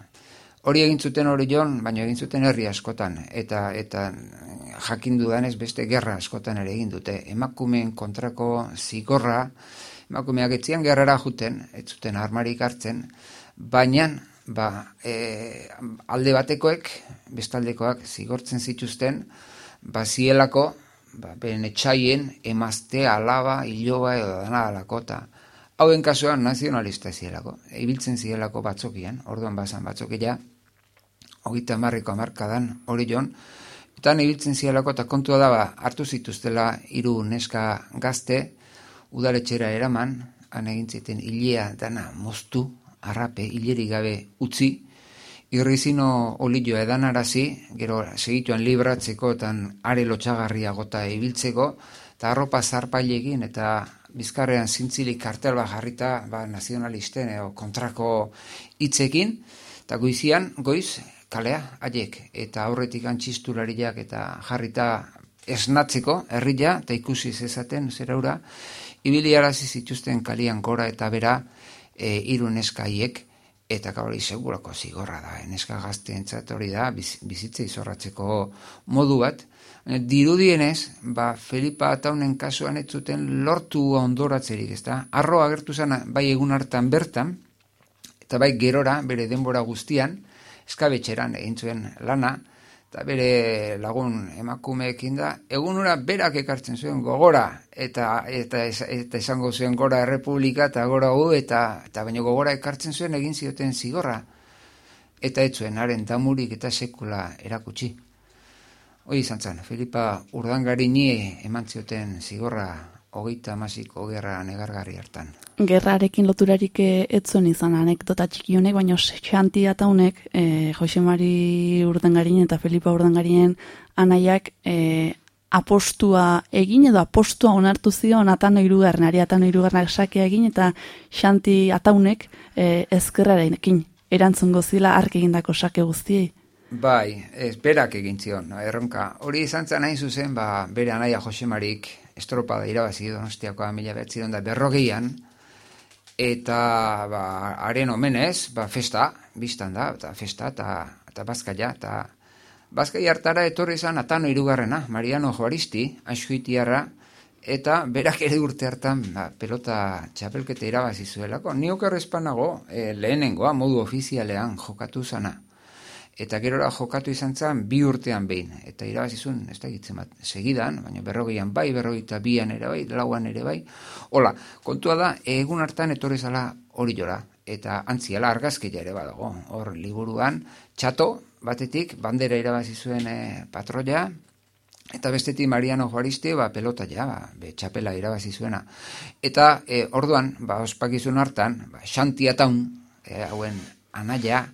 Hori egin zuten hori jon, baina egin zuten herri askotan, eta eta jakin dudanez beste gerra askotan ere egin dute. Emakumeen kontrako zigorra, emakumeak etzian gerrara juten, ez zuten armarik hartzen, baina ba, e, alde batekoek, bestaldekoak zigortzen zituzten, bazielako, ba, beren etxaien, emazte, alaba, iloba edo dana alakota. Hauen kasuan nazionalista zielako, ibiltzen zielako batzokian, orduan bazan batzokia, hogeita marriko amarkadan hori joan, eta ibiltzen zielako eta kontua daba hartu zituztela hiru neska gazte, udaletxera eraman, han egin ziten hilea dana moztu, arrape, hileri gabe utzi, irrizino olioa edan arazi, gero segituan libratzeko eta are lotxagarria gota ibiltzeko, eta arropa zarpailegin eta bizkarrean zintzilik kartel bat jarrita ba, nazionalisten edo kontrako hitzekin, eta goizian, goiz, kalea, haiek, eta aurretik antxistulariak eta jarrita esnatzeko, herria, eta ikusi zezaten, zeraura, ibili arazi zituzten kalian gora eta bera e, iru neskaiek, eta hori segurako zigorra da, e, neska gazteentzat hori da, biz, bizitza izorratzeko modu bat, dirudienez, ba, Felipa Ataunen kasuan ez zuten lortu ondoratzerik, ez da? Arro agertu zen, bai egun hartan bertan, eta bai gerora, bere denbora guztian, eskabetxeran egin zuen lana, eta bere lagun emakumeekin da, egunura berak ekartzen zuen gogora, eta, eta, eta esango zuen gora errepublika, eta gora hu, eta, eta baino gogora ekartzen zuen egin zioten zigorra, eta ez zuen haren damurik eta sekula erakutsi. Hoi izan zen, Filipa urdangari nie eman zioten zigorra hogeita amasiko gerra negargarri hartan. Gerrarekin loturarik etzuen izan anekdota txiki honek, baina xanti eta honek, e, Jose Mari urdangarien eta Felipa urdangarien anaiak e, apostua egin edo apostua onartu zion atano irugarren, ari atano irugarren sakea egin eta xanti ataunek e, ezkerrarekin erantzungo zila ark egindako sake guztiei. Bai, ez berak egin zion, erronka. Hori izan zen hain zuzen, ba, bere anaia Jose Estropada irabazi donostiakoa mila betzi da berrogeian, eta ba, haren omenez, ba, festa, biztan da, eta festa, eta, eta bazkaia, eta bazkai hartara etorri izan atano irugarrena, Mariano Juaristi, askuitiarra, eta berak ere urte hartan ba, pelota txapelkete irabazi zuelako. Ni okerrezpanago e, lehenengoa modu ofizialean jokatu zana eta gerora jokatu izan zen bi urtean behin. Eta irabazizun, ez da gitzen bat, segidan, baina berrogeian bai, berrogeita bian ere bai, lauan ere bai. Hola, kontua da, egun hartan etorri zala hori jora, eta antziala argazkia ere badago. Hor, liburuan, txato, batetik, bandera irabazizuen e, patroia, eta bestetik Mariano Juaristi, ba, pelota ja, ba, be, txapela irabazizuena. Eta, e, orduan, ba, ospakizun hartan, ba, xantiataun, e, hauen anaia,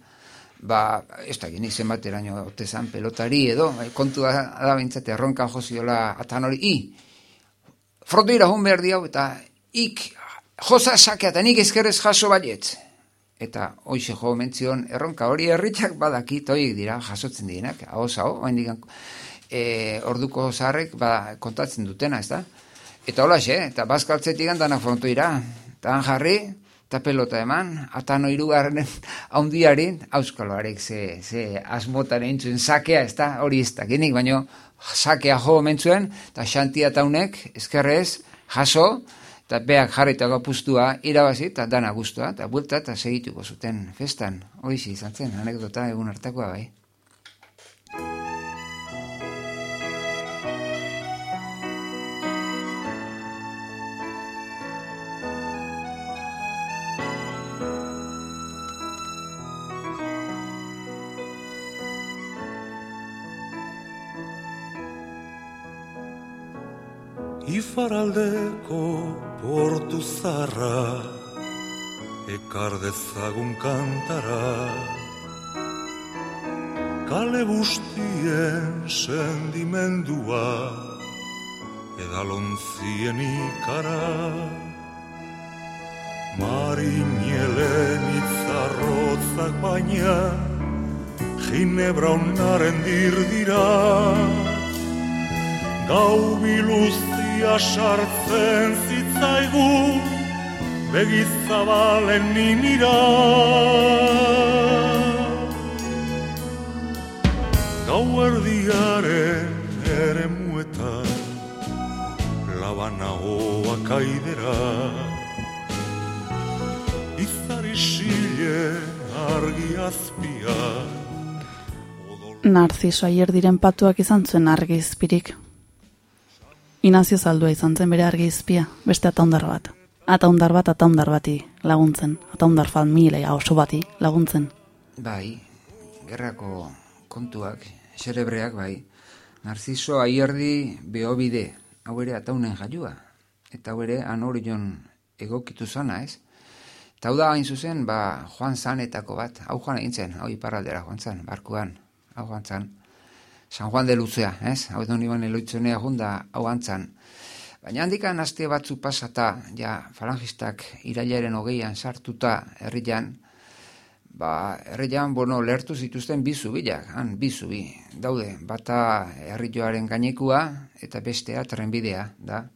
ba, ez da gini zenbat eraino otezan pelotari edo, bai, kontu da, da bintzate, erronka joziola atan hori, i, frontoira hon behar diau, eta ik, joza sakea, eta nik ezkerrez jaso baietz. Eta hoxe jo mentzion, erronka hori erritxak badakit, horiek dira, jasotzen dienak, hau zau, hain digan, e, orduko zaharrek, ba, kontatzen dutena, ez da? Eta hola xe, eta bazkaltzetik gandanak frontoira, eta jarri, eta pelota eman, atano irugarren haundiarin, auskaloarek ze, ze asmotan entzuen sakea, ez da, hori ez da, genik, baino sakea jo mentzuen, eta xantia taunek, ezkerrez, jaso, eta beak jarritako pustua irabazi, eta dana guztua, eta buelta, eta segituko zuten festan, hori izan zen, anekdota egun hartakoa bai. Ifaraldeko portu zarra Ekar dezagun kantara Kale bustien sendimendua Edalontzien ikara Marinelen itzarrotzak baina Ginebra onaren dirdira Gau biluz Ia sartzen zitzaigu Begizabalen ninira Gau erdiaren ere muetan Labana hoa kaidera. Izari sile argi azpia. Narciso aier diren patuak izan zuen argi. Inazio zaldua izan zen bere argi izpia, beste ataundar bat. Ataundar bat, ataundar bati laguntzen. Ataundar familia oso bati laguntzen. Bai, gerrako kontuak, xerebreak bai. Narciso aierdi behobide, hau ere ataunen jaiua. Eta hau ere anorion egokitu zana, ez? Eta hau da hain zuzen, ba, joan zanetako bat, hau joan egin zen, hau iparaldera joan zan, barkuan, hau joan zan. San Juan de Luzea, ez? Hau edo niban eloitzunea junda hau antzan. Baina handikan aste batzu pasata, ja, falangistak irailaren hogeian sartuta herrian, ba, herrian, bueno, lertu zituzten bi zubilak, han, bi zubi, daude, bata herri joaren gainekua, eta bestea trenbidea, da.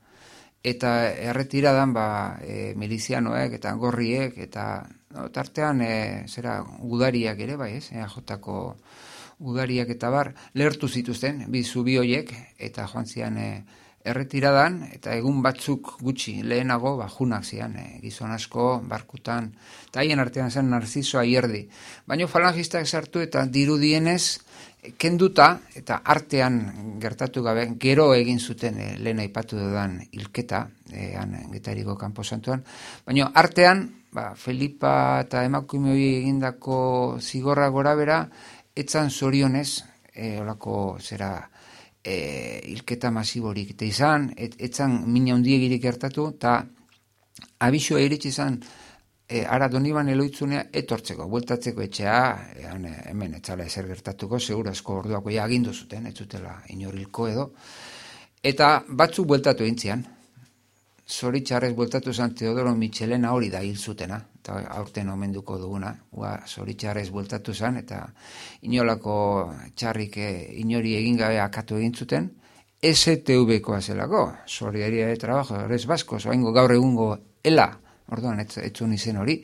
Eta erretiradan, ba, e, milizianoek eta gorriek, eta no, tartean, e, zera, gudariak ere, bai, ez, eajotako gudariak eta bar, lertu zituzten, bi zubi hoiek, eta joan zian, e, erretiradan, eta egun batzuk gutxi lehenago, ba, junak zian, e, gizon asko, barkutan, eta haien artean zen narzizoa hierdi. Baina falangistak sartu eta dirudienez, kenduta, eta artean gertatu gabe, gero egin zuten e, lehen aipatu dudan hilketa, e, han, getariko kanpo santuan, baina artean, ba, Felipa eta emakume egindako zigorra gora bera, etzan zorionez, e, olako zera, e, ilketa masiborik eta izan, et, etzan mina hundiegirik gertatu, eta abisua iritsi izan, e, ara doniban eloitzunea etortzeko, bueltatzeko etxea, e, hemen etzala ezer gertatuko, segurazko orduako ja agindu zuten, ez zutela inorilko edo, eta batzu bueltatu egin zoritxarrez bueltatu zan Teodoro Michelena hori da hil zutena, eta aurten omenduko duguna, ua zoritxarrez bueltatu zan, eta inolako txarrik eh, inori egin gabe akatu egin zuten, STV-koa zelako, Solidaria de Trabajo, Res Basko, zoaingo gaur egungo ela, orduan, ez, ez izen hori,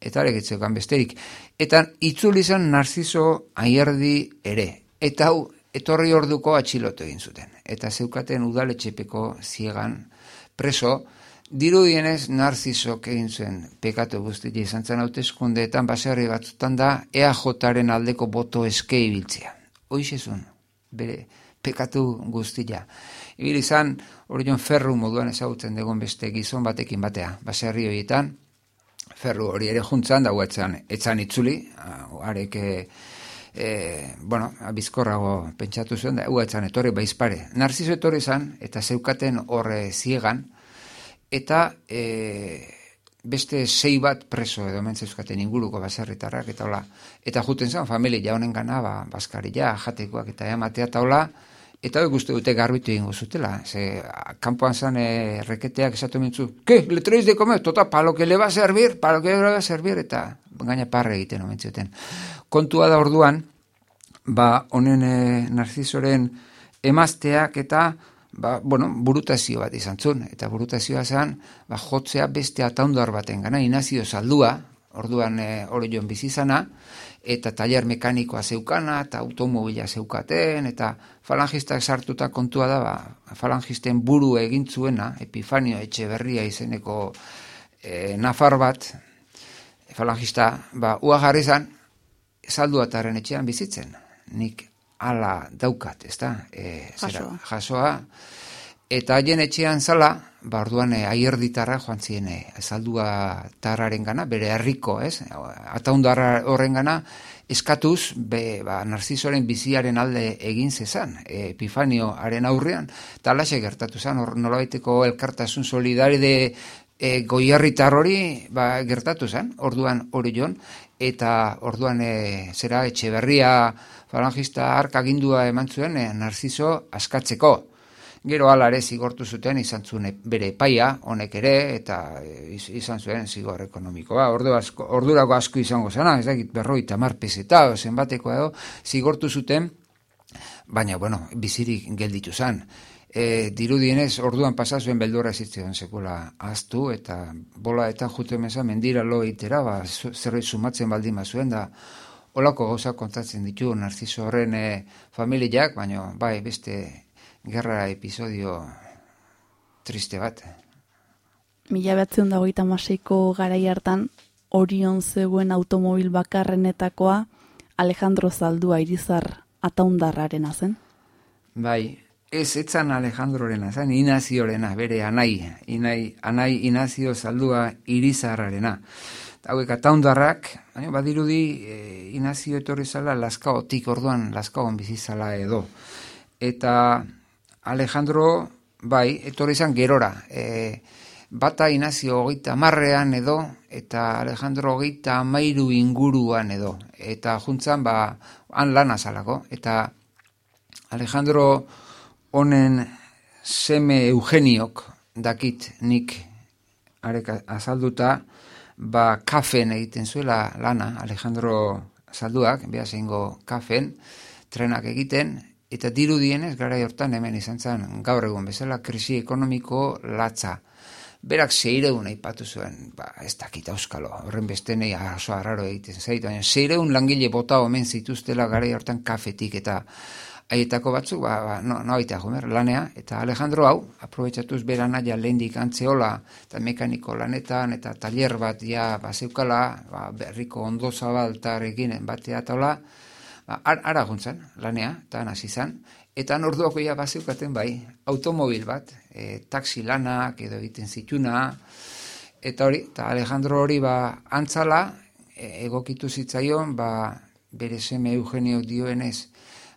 eta etzekan besterik. Eta itzuli zen narzizo aierdi ere, eta hau, etorri orduko atxilotu egin zuten. Eta zeukaten udaletxepeko ziegan, preso, dirudienez narzizok egin zuen pekatu guztia izan zen hauteskundeetan baserri batzutan da EAJaren aldeko boto eske ibiltzea. Hoixezun, bere pekatu guztia. Ibil izan, hori ferru moduan ezagutzen dugun beste gizon batekin batea. Baserri horietan, ferru hori ere juntzan, da etzan, etzan itzuli, arek, e, bueno, bizkorrago pentsatu zuen, da etzan etorri baizpare. Narzizo etorri zan, eta zeukaten horre ziegan, eta e, beste sei bat preso edo mentzeuskaten inguruko baserritarrak eta hola. Eta juten zen familia honen gana, ba, baskaria, jatekoak eta ematea eta hola, eta hori guzti dute garbitu egingo zutela. Ze, kanpoan zen e, reketeak esatu mintzu, ke, le traes de comer, tota, palo que le va a servir, palo que le va a servir, eta gaina parre egiten omentzuten. Kontua da orduan, ba, honen e, narzizoren emazteak eta ba, bueno, burutazio bat izan zuen, eta burutazioa zen, ba, jotzea beste ataundar baten gana, inazio saldua, orduan e, hori joan bizizana, eta taller mekanikoa zeukana, eta automobila zeukaten, eta falangistak sartuta kontua da, ba, falangisten buru egin zuena, epifanio etxe berria izeneko e, nafar bat, falangista, ba, ua jarri zan, salduataren etxean bizitzen. Nik ala daukat, ez da? E, jasoa. jasoa. Eta haien etxean zala, ba orduan e, aierditarra joan ziren e, zaldua tarraren gana, bere herriko, ez? Ataundarra horren gana, eskatuz, be, ba, narzizoren biziaren alde egin zezan, e, epifanioaren aurrean, eta alaxe gertatu zen, hor nolabaiteko elkartasun solidaride e, goierritar hori ba, gertatu zen, orduan hori joan, eta orduan e, zera etxe berria falangista hark agindua eman zuen e, narzizo askatzeko. Gero alare zigortu zuten izan zuen bere epaia, honek ere, eta e, izan zuen zigor ekonomikoa. Ordu asko, ordurako asko izango zena, ez dakit berroi tamar peseta, zenbateko edo, zigortu zuten, baina, bueno, bizirik gelditu zen e, dirudienez orduan pasazuen beldurra zitzen sekula aztu eta bola eta jute meza mendira lo itera ba, zerri sumatzen baldin zuen da olako gauza kontatzen ditu narzizo horren e, familiak, baina bai beste gerra episodio triste bat. Mila behatzen dagoita maseiko garai hartan, orion zegoen automobil bakarrenetakoa Alejandro Zaldua irizar ataundarraren zen? Bai, Ez, etzan Alejandrorena, zan Inaziorena, bere anai, inai, anai Inazio zaldua irizarrarena. Hauek ataundarrak, badirudi e, Inazio etorri zala laskaotik orduan laskaon bizizala edo. Eta Alejandro, bai, etorri zan gerora. E, bata Inazio hogeita marrean edo, eta Alejandro hogeita mairu inguruan edo. Eta juntzan, ba, han lana zalako. Eta Alejandro honen seme Eugeniok dakit nik arek azalduta ba, kafen egiten zuela lana, Alejandro Zalduak, beha zeingo kafen, trenak egiten, eta dirudienez, gara hortan hemen izan zen, gaur egun bezala, krisi ekonomiko latza. Berak zeireun aipatu zuen, ba, ez dakita euskalo, horren beste nei oso arraro egiten zait, baina zeireun langile bota omen zituztela gara hortan kafetik eta haietako batzuk, ba, ba, no, no jomer, lanea, eta Alejandro hau, aprobetsatuz bera naia lehendik antzeola, eta mekaniko lanetan, eta taller bat ja, ba, zeukala, ba, berriko ondo zabaltar eginen batea taula, ba, ar, ara juntzen, lanea, eta hasi zan, eta norduako ja bazeukaten bai, automobil bat, e, taxi lanak edo egiten zituna, eta hori, eta Alejandro hori ba, antzala, e, egokitu zitzaion, ba, bere seme Eugenio dioenez,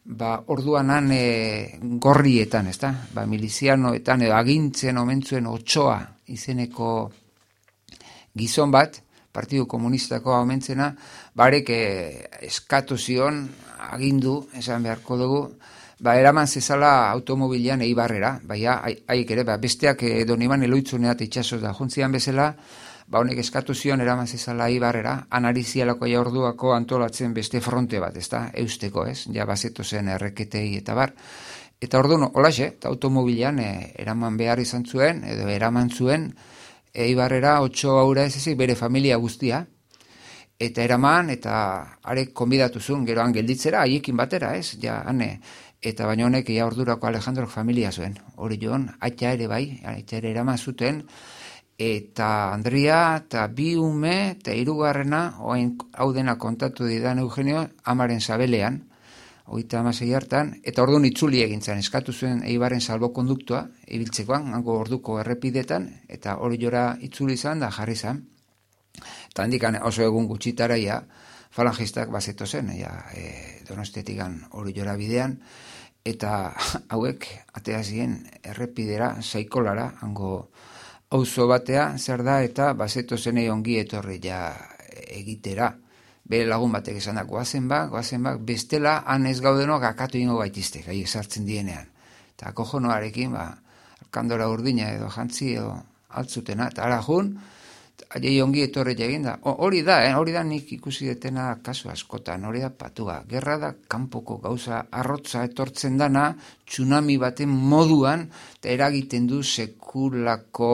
ba, orduan han e, gorrietan, ez da? Ba, milizianoetan edo agintzen omentzuen otsoa izeneko gizon bat, Partidu Komunistako omentzena, barek e, eskatu zion, agindu, esan beharko dugu, ba, eraman zezala automobilian eibarrera, baina haiek ere, ba, besteak edo niban eloitzuneat itxasoz da, juntzian bezala, ba honek eskatu zion eraman zezala ibarrera, anarizialako ja orduako antolatzen beste fronte bat, ezta, eusteko, ez, ja bazeto zen erreketei eta bar, eta ordu no, holaxe, eta automobilan e, eraman behar izan zuen, edo eraman zuen, e, ibarrera, otxo aura ez ezik, bere familia guztia, eta eraman, eta arek konbidatu zuen, gero gelditzera, haiekin batera, ez, ja, hane, eta baina honek, ja ordurako Alejandro familia zuen, hori joan, aita ere bai, aita ere eraman zuten, eta Andria eta bi ume eta hirugarrena oain hau dena kontatu didan Eugenio amaren sabelean oita amasei hartan, eta orduan itzuli egintzen, eskatu zuen eibaren salbokonduktua, ibiltzekoan, hango orduko errepidetan, eta hori jora itzuli izan da jarri zan. Eta handikan oso egun gutxitara ja, falangistak bazeto zen, ja, e, donostetikan hori jora bidean, eta hauek ateazien errepidera, saikolara, hango auzo batea zer da eta bazeto zenei ongi etorri ja egitera. Bere lagun batek esan da, goazen ba, goazen ba, bestela han ez gaudeno gakatu ingo baitizte, gai esartzen dienean. Eta kojonoarekin, ba, kandora urdina edo jantzi edo altzutena, eta ara jun, aiei ongi etorre egin da. Hori da, eh? hori da nik ikusi detena kasu askotan, hori da patua. Gerra da kanpoko gauza arrotza etortzen dana, tsunami baten moduan, eta eragiten du sekulako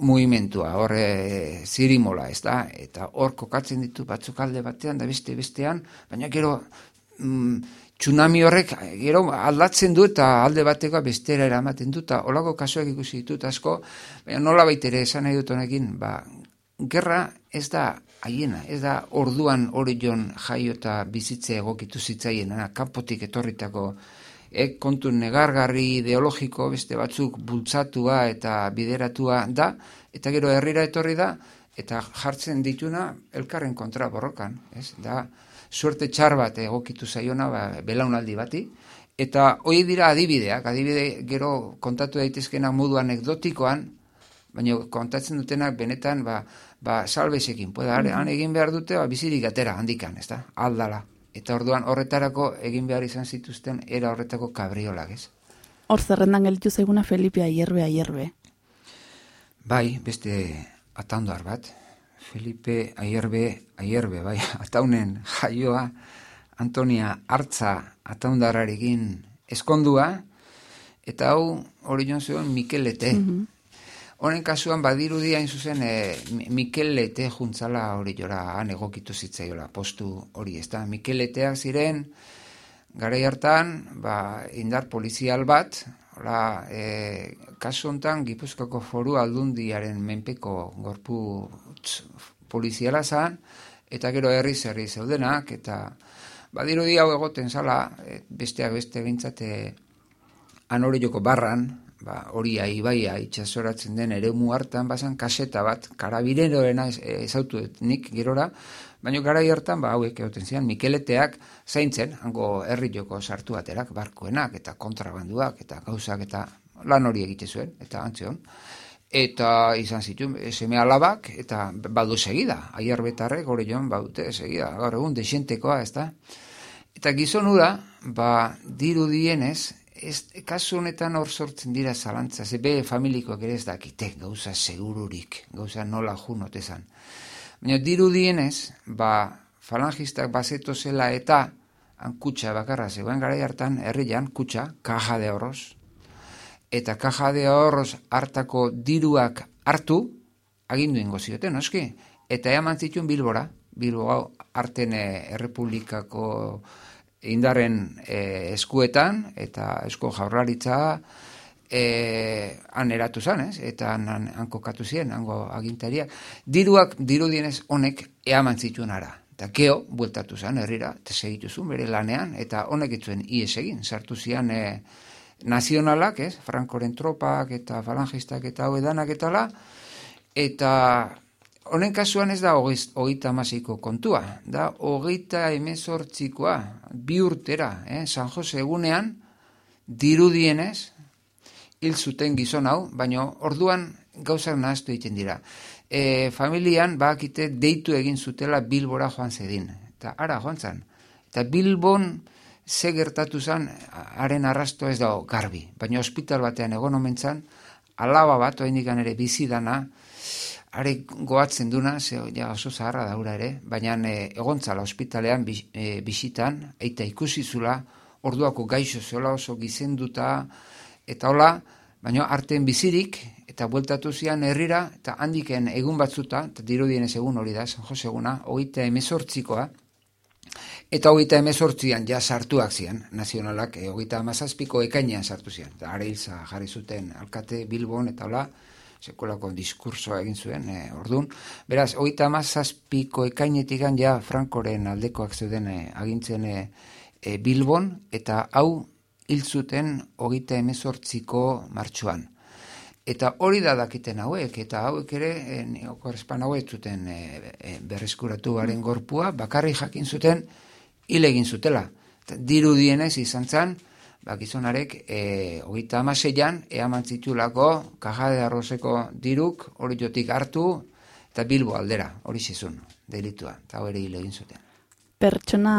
mugimentua, horre zirimola, ez da? Eta hor kokatzen ditu batzuk alde batean, da beste bestean, baina gero mm, tsunami horrek gero aldatzen du eta alde bateko bestera eramaten du eta olako kasuak ikusi ditut asko, baina nola baitere esan nahi dut honekin, ba, gerra ez da haiena, ez da orduan hori jon jaio eta bizitze egokitu zitzaien, kanpotik etorritako e, kontu negargarri ideologiko beste batzuk bultzatua eta bideratua da, eta gero herrira etorri da, eta jartzen dituna elkarren kontra borrokan, ez? Da, suerte txar bat egokitu zaiona ba, belaunaldi bati, eta hoi dira adibideak, adibide gero kontatu daitezkena modu anekdotikoan, baina kontatzen dutenak benetan ba, ba salbesekin, pueda, han egin behar dute ba, bizirik atera handikan, ez da, aldala. Eta orduan horretarako egin behar izan zituzten era horretako kabriolak, ez? Hor zerrendan gelditu zaiguna Felipe Aierbe Aierbe. Bai, beste atandoar bat, Felipe Aierbe, Aierbe, bai, ataunen jaioa, Antonia Artza ataundararekin eskondua, eta hau hori joan zuen Mikelete. Mm Honen kasuan badiru diain zuzen e, Mikelete juntzala hori jora han egokitu zitzaiola postu hori, ez da? Mikeleteak ziren, gara hartan, ba, indar polizial bat, hola, e, kasu hontan Gipuzkoako foru aldundiaren menpeko gorpu poliziala zan, eta gero herri zerri zeudenak, eta badiru hau egoten zala, e, besteak beste bintzate anori joko barran, ba, hori aibaia itxasoratzen den ere hartan bazan kaseta bat, karabireroena ezautu nik gerora, baina gara hartan ba, hauek egoten zian, Mikeleteak zaintzen, hango herri joko sartu baterak, barkoenak, eta kontrabanduak, eta gauzak, eta lan hori egite zuen, eta antzion eta izan zituen seme alabak eta badu segida. Aiar betarrek hori joan baute segida. Gaur egun desentekoa ez da eta gizon ura ba diru dienez ez, kasu honetan hor sortzen dira zalantza, ze be familikoak ere ez dakite, gauza segururik, gauza nola junotezan. Baina dirudienez, ba, falangistak bazeto zela eta han kutsa bakarra zegoen gara hartan, herrian, kutsa, kaja de horroz, eta kaja de horroz hartako diruak hartu, agindu ingo zioten, noski? Eta eman zituen Bilbora, Bilbo arten errepublikako indarren e, eskuetan, eta esko jaurlaritza e, han eratu zan, ez? Eta han, han, han kokatu ziren, hango agintariak. Diruak, dirudienez honek eaman zituen ara. Eta keo, bueltatu zan, herrira, eta segitu zuen bere lanean, eta honek itzuen ies egin, sartu zian e, nazionalak, ez? Frankoren tropak eta falangistak eta hau edanak eta la, eta honen kasuan ez da hogeita amasiko kontua, da hogeita emezortzikoa, bi urtera, eh? San Jose egunean, dirudienez, hil zuten gizon hau, baina orduan gauzak nahaztu egiten dira. E, familian, bakite, deitu egin zutela Bilbora joan zedin. Eta ara, joan zan. Eta Bilbon, ze gertatu zan, haren arrasto ez dago garbi. Baina ospital batean egon omentzan, alaba bat, oa ere bizidana, are goatzen duna, ze ja, oso zaharra daura ere, baina e, egontzala ospitalean e, bisitan, eta ikusi zula, orduako gaixo zola oso gizenduta, eta hola, baina artean bizirik, eta bueltatu zian herrira, eta handiken egun batzuta, eta dirudienez egun hori da, San Jose eguna, hogeita emezortzikoa, Eta hogeita emezortzian ja sartuak zian, nazionalak, e, hogeita amazazpiko ekainean sartu zian. Eta are hilza jarri zuten alkate Bilbon eta hola, sekolako diskursoa egin zuen, e, orduan. Beraz, hogeita amazazpiko ekainetik ja Frankoren aldekoak zeuden e, agintzen e, e, Bilbon, eta hau hil zuten hogeita emezortziko martxuan. Eta hori da dakiten hauek, eta hauek ere, e, neokorespan hauek zuten e, e, berreskuratu garen gorpua, bakarri jakin zuten, hil egin zutela. Diru dienez izan zen, bakizonarek, e, hogeita amaseian, eaman zitulako, kajade arrozeko diruk, hori jotik hartu, eta bilbo aldera, hori zizun, delitua, eta hori hil egin zuten. Pertsona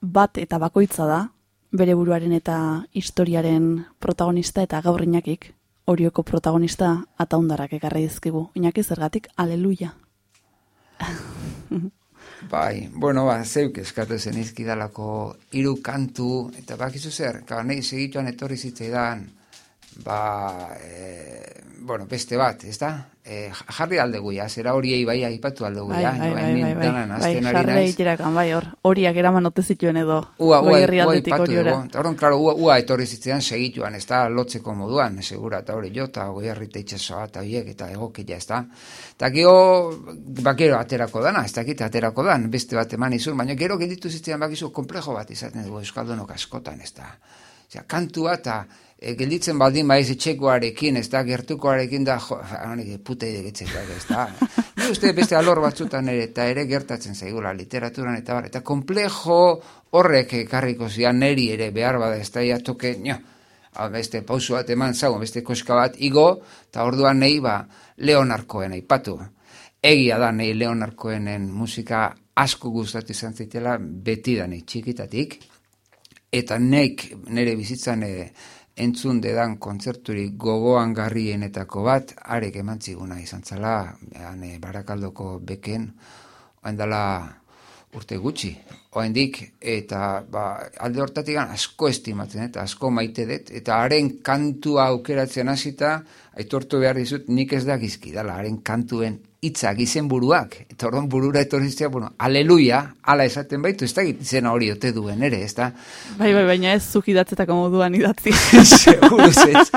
bat eta bakoitza da, bere buruaren eta historiaren protagonista eta gaurrinakik, horioko protagonista ataundarak ekarra dizkigu. Inaki zergatik, aleluia. Bai, bueno, ba, zeuk eskatu zen izkidalako hiru kantu, eta bakizu zer, kaba nahi segituan etorri zitzaidan, ba, e, bueno, beste bat, ez da? E, jarri alde guia, zera horiei bai aipatu alde guia. Bai, bai, bai, bai, bai, bai, jarri itirakan, bai, hor, horiak eraman ote zituen edo, ua, ua, ua, ua, Eta horren, klaro, ua, ua etorri zitzaidan segituan, ez da, lotzeko moduan, segura, eta hori jo, eta goi herrita itxasoa, eta horiek, eta egokia, ez da? Eta gero, ba, gero aterako dana, ez dakit aterako dan, beste bat eman izun, baina gero geditu zitzen bakizu komplejo bat izaten dugu Euskaldunok askotan, ez da. Osea, kantua eta e, gelditzen baldin baiz etxekoarekin, ez da, gertukoarekin da, jo, honek, puta idegetzeko, ez da. Ni uste beste alor batzutan ere, eta ere gertatzen zaigula literaturan, eta bar, eta komplejo horrek ekarriko zian neri ere behar bada, ez da, jatoke, nio, beste pausu bat eman zago, beste koska bat, igo, eta orduan nahi, ba, Leonarkoen aipatu. Egia da nei Leonarkoenen musika asko gustatu izan zitela beti da nei txikitatik eta nek nere bizitzan e, entzun dedan kontzerturi gogoan garrienetako bat arek emantziguna izan zala e, barakaldoko beken oendala urte gutxi oendik eta ba, alde hortatik asko estimatzen eta asko maite dut eta haren kantua aukeratzen hasita aitortu behar dizut, nik ez da gizki, dala, haren kantuen hitza gizen buruak, eta orduan burura etorriztea, bueno, aleluia, ala esaten baitu, ez da izena hori ote duen ere, ez da? Bai, bai, baina ez zuk idatzetako moduan idatzi. seguro ez,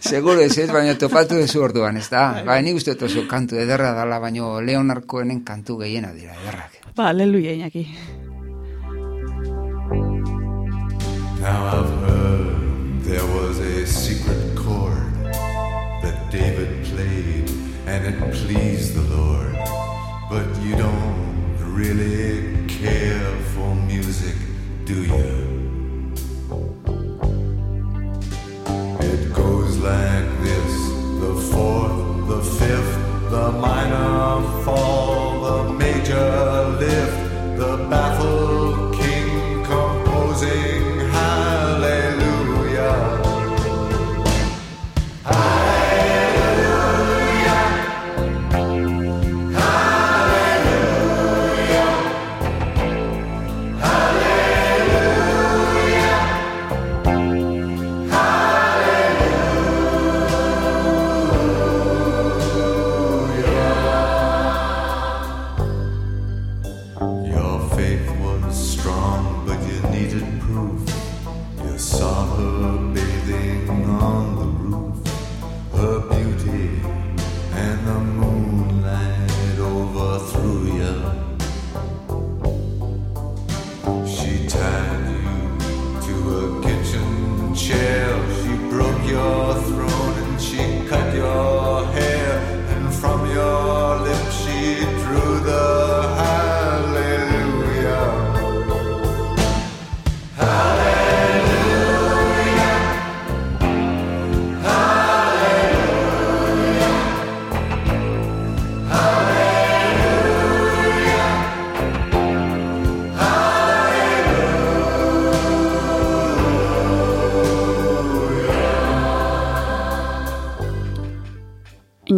seguro ez, baina topatu dezu orduan, ez da? Bai, bai nik uste oso kantu ederra dala, baina Leonarkoenen kantu gehiena dira, ederrak. Ba, aleluia, inaki. Now I've heard there was a secret and it pleased the Lord. But you don't really care for music, do you? It goes like this the fourth, the fifth, the minor fall, the major lift, the baffled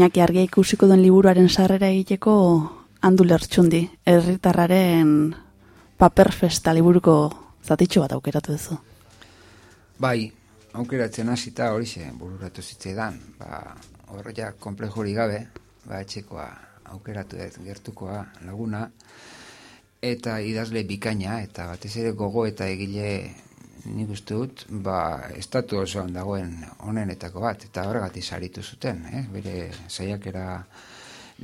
Iñaki argia ikusiko duen liburuaren sarrera egiteko handu lertxundi, herritarraren paper festa liburuko zatitxo bat aukeratu duzu. Bai, aukeratzen hasita horixe bururatu zitzaidan, ba, horreia komplejori gabe, ba, etxekoa aukeratu dut gertukoa laguna, eta idazle bikaina, eta batez ere gogo eta egile nik uste dut, ba, estatu osoan dagoen honenetako bat, eta horregatik saritu zuten, eh? bere saiakera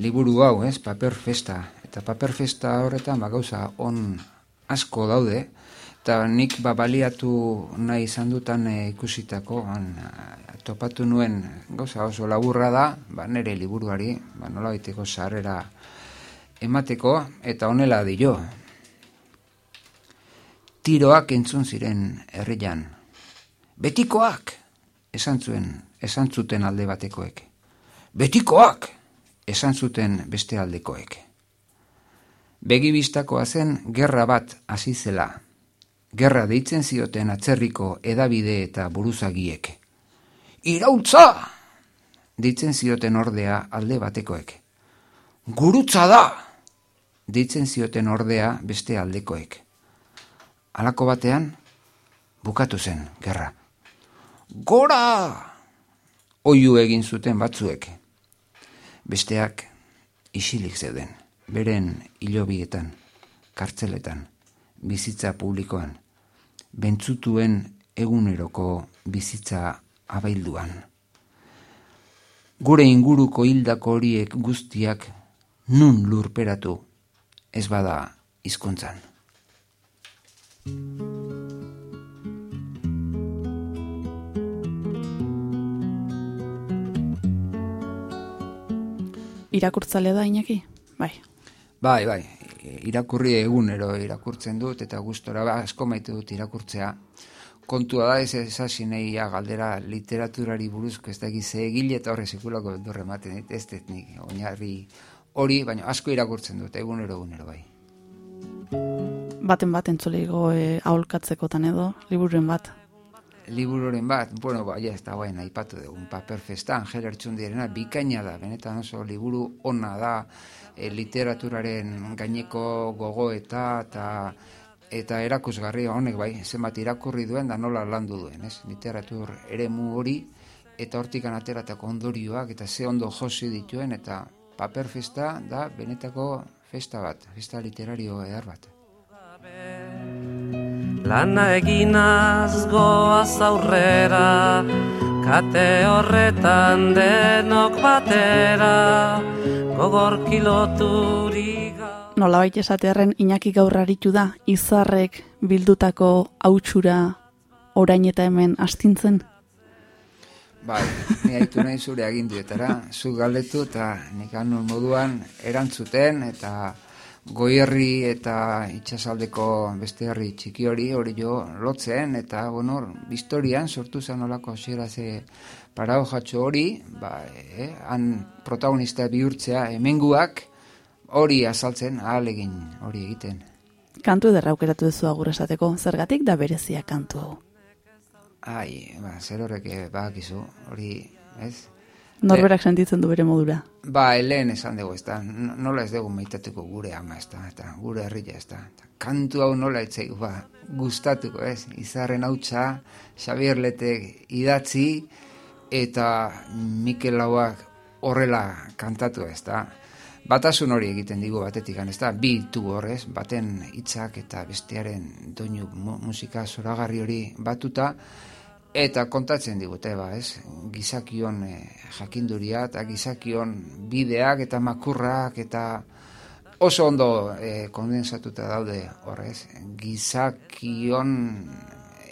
liburu hau, ez, paper festa, eta paper festa horretan, ba, gauza on asko daude, eta nik ba, baliatu nahi izan dutan eh, ikusitako, han, eh, topatu nuen gauza oso laburra da, ba, nire liburuari, ba, nola baiteko sarrera emateko, eta honela dio, tiroak entzun ziren herrian. Betikoak, esan zuen, esan zuten alde batekoek. Betikoak, esan zuten beste aldekoek. Begibistakoa zen gerra bat hasi zela. Gerra deitzen zioten atzerriko edabide eta buruzagiek. Irautza! Deitzen zioten ordea alde batekoek. Gurutza da! Deitzen zioten ordea beste aldekoek. Halako batean, bukatu zen, gerra. Gora! Oiu egin zuten batzuek. Besteak, isilik zeuden, beren hilobietan, kartzeletan, bizitza publikoan, bentzutuen eguneroko bizitza abailduan. Gure inguruko hildako horiek guztiak nun lurperatu, ez bada hizkuntzan. Irakurtzale da, Iñaki? Bai. Bai, bai, irakurri egunero irakurtzen dut, eta gustora asko maite dut irakurtzea. Kontua da ez ez hasi nahi ja, galdera literaturari buruzko ez da egile eta horre sekulako beldurre ematen dit, ez dut nik oinarri hori, baina asko irakurtzen dut, egunero egunero bai. Baten bat entzulego e, aholkatzekotan edo, libururen bat. Libururen bat, bueno, bai, ez da guain, aipatu dugu, paper festa, Angel Ertxundirena, bikaina da, benetan oso liburu ona da, e, literaturaren gaineko gogo eta eta eta erakusgarria honek bai, zenbat irakurri duen da nola landu duen, ez? Literatur eremu hori eta hortikan ateratako ondorioak eta ze ondo josi dituen eta paper festa da benetako festa bat, festa literario edar bat. Lana eginaz goaz aurrera, kate horretan denok batera, gogor kiloturik Nola baita esatearen Iñaki gaur aritu da, izarrek bildutako hautsura orain eta hemen astintzen? Bai, ni haitu nahi zure aginduetara, zu galdetu eta nik anun moduan erantzuten eta goierri eta itxasaldeko beste herri txiki hori hori jo lotzen eta bueno, historian sortu zen olako hasiera ze paradoxatxo hori, ba, eh, han protagonista bihurtzea hemenguak hori azaltzen ahalegin hori egiten. Kantu ederra aukeratu duzu agur esateko, zergatik da berezia kantu hau. Ai, ba, zer horrek eh, badakizu, hori, ez? Norberak sentitzen du bere modura. Ba, helen esan dugu, ez da, nola ez dugu meitatuko gure ama, ez da, eta gure herria, ez da. Kantu hau nola etzaigu, ba, gustatuko, ez? Izarren hautsa, Xabier Letek idatzi, eta Mikel Lauak horrela kantatu, ez da. Batasun hori egiten digu batetik, ez da, bi tu horrez, baten hitzak eta bestearen doinu mu- musika zoragarri hori batuta, eta kontatzen digute, ba, ez? Gizakion e, jakinduria eta gizakion bideak eta makurrak eta oso ondo e, kondensatuta daude horrez. Gizakion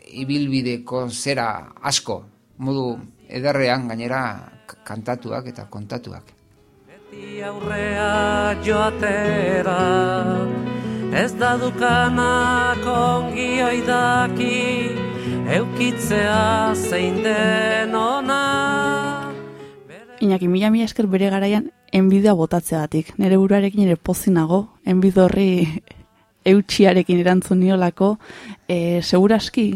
ibilbideko zera asko, modu ederrean gainera kantatuak eta kontatuak. Beti aurrea joatera, ez da dukanak ongi oidaki, eukitzea zein den ona. Iñaki, mila mila esker bere garaian enbidea botatzeagatik. Nere buruarekin ere pozinago, enbido horri eutxiarekin erantzun niolako. E, seguraski,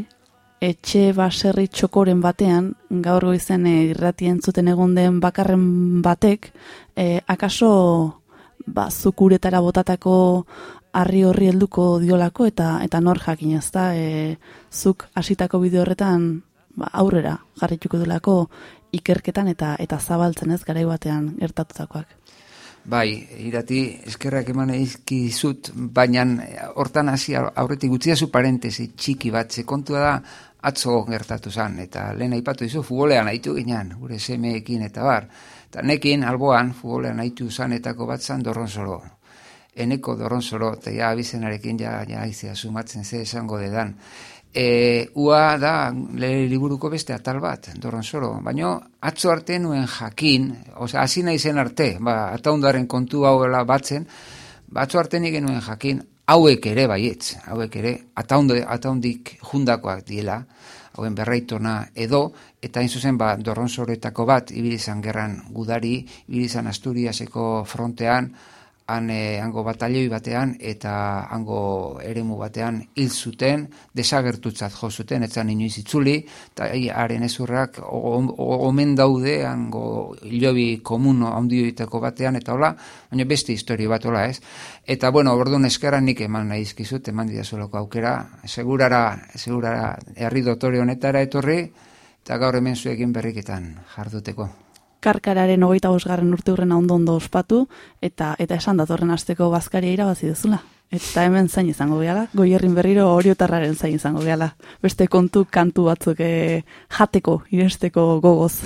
etxe baserri txokoren batean, gaur goizen e, irratien zuten egon den bakarren batek, e, akaso ba, zukuretara botatako harri horri helduko diolako eta eta nor jakin ez e, zuk hasitako bideo horretan ba, aurrera jarrituko dulako ikerketan eta eta zabaltzen ez garai batean gertatutakoak. Bai, irati eskerrak eman zut, baina hortan hasi aurretik gutxia zu parentesi txiki bat, kontua da atzo gertatu zan, eta lehen aipatu dizu futbolean haitu ginean, gure semeekin eta bar. Eta nekin, alboan, futbolean haitu zanetako bat zan dorron zoro. Eneko dorron zoro, eta ja abizenarekin ja, ja izia sumatzen ze esango dedan e, ua da le liburuko beste atal bat, dorron zoro. Baina atzo arte nuen jakin, oza, hasi nahi zen arte, ba, ataundaren kontu hauela batzen, ba, atzo arte nik nuen jakin, hauek ere baietz, hauek ere, ataundo, ataundik jundakoak diela, hauen berraitona edo, eta hain zuzen ba, dorron bat, ibilizan gerran gudari, ibilizan Asturiaseko frontean, han e, hango batalioi batean eta hango eremu batean hil zuten, desagertutzat jo zuten, etzan inoiz itzuli, eta haren ezurrak omen daude hango hilobi komuno handioiteko batean, eta hola, baina beste historio bat hola ez. Eta bueno, orduan eskera nik eman nahi izkizut, eman didazuloko aukera, segurara, segurara herri dotore honetara etorri, eta gaur hemen zuekin berriketan jarduteko karkararen hogeita bosgarren urte hurrena ondo ondo ospatu, eta eta esan datorren asteko bazkaria irabazi duzula. Eta hemen zain izango gehala, goierrin berriro oriotarraren zain izango gehala. Beste kontu kantu batzuk e, jateko, iresteko gogoz.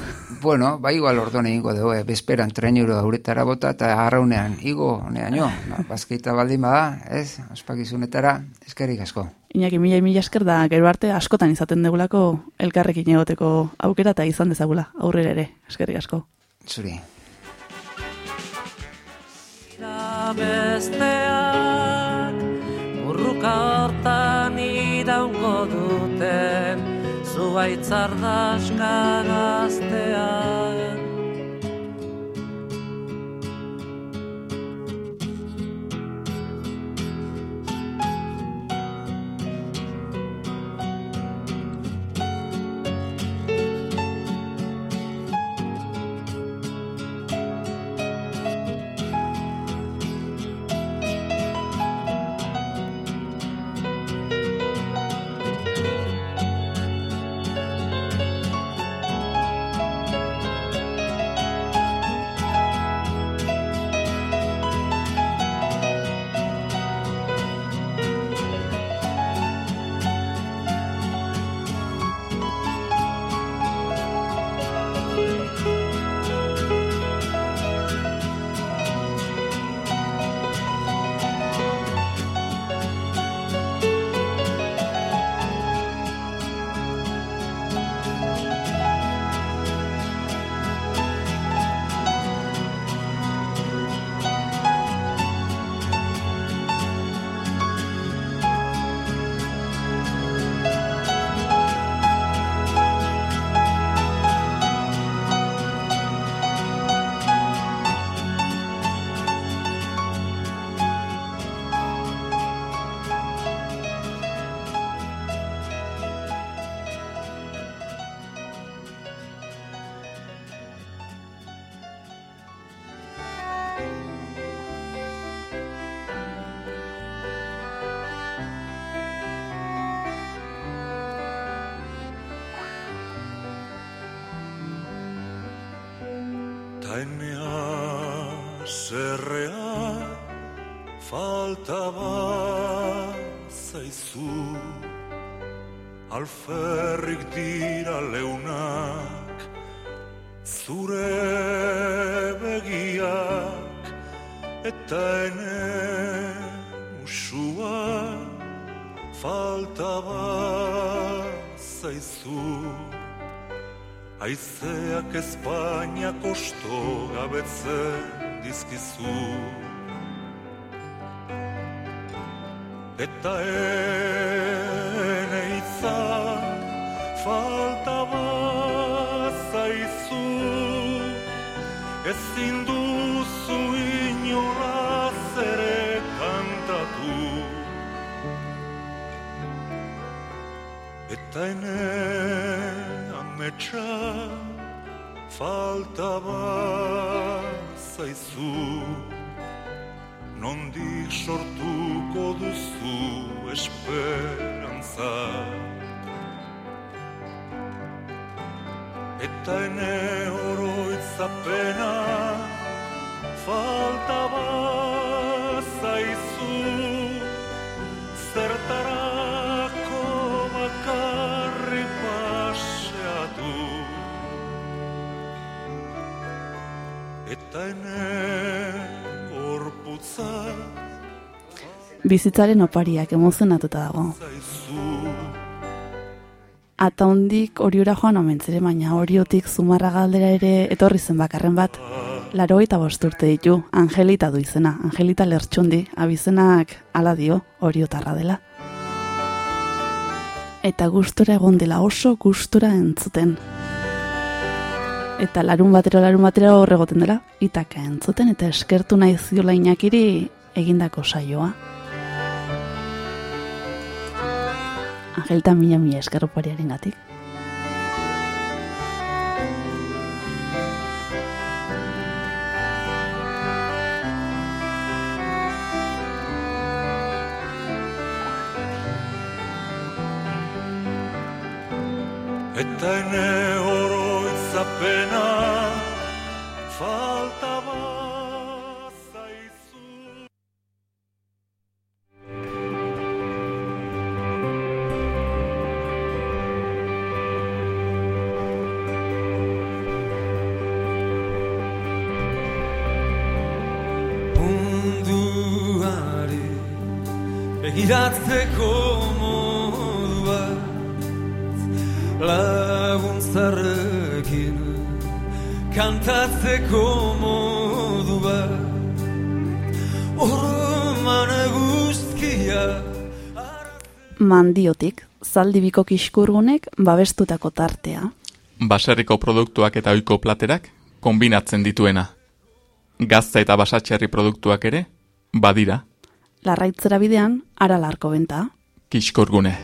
Bueno, ba igual ordone ingo dugu, e, bezperan trenero auretara bota, eta harraunean, igo, nean jo, no, bazkeita baldin bada, ez, ospakizunetara, eskerik asko. Iñaki mila mila esker da, gero arte askotan izaten degulako elkarrekin egoteko aukera eta izan dezagula, aurrera ere, eskerrik asko. Zuri. Besteak hortan iraungo duten zuaitzardaska gazteak alferrik Aizeak Espainia kosto gabetzen dizkizu. Eta ene izan falta bat zaizu. Ezin duzu falta zaizu Nondik sortuko duzu esperantza. Eta ene oroitzapena falta zaizu Bizitzaren opariak emozionatuta dago. Ata hondik horiura joan omentzere, baina horiotik zumarra galdera ere etorri zen bakarren bat. Laro eta urte ditu, Angelita du izena, Angelita lertxundi, abizenak ala dio, horiotarra dela. Eta gustora egon dela oso gustora entzuten. Eta larun batero larun batero horregoten dela, itaka entzuten eta eskertu nahi ziola inakiri egindako saioa. Angelita mila mila eskerropariaren gatik. Eta ene oroitzapena falta begiratzeko modu bat laguntzarrekin kantatzeko modu bat orman guztia Mandiotik, zaldibiko kiskurgunek babestutako tartea. Baserriko produktuak eta ohiko platerak kombinatzen dituena. Gazta eta basatxerri produktuak ere, badira, Larraitzera bidean, ara larko benta. kiskorgune.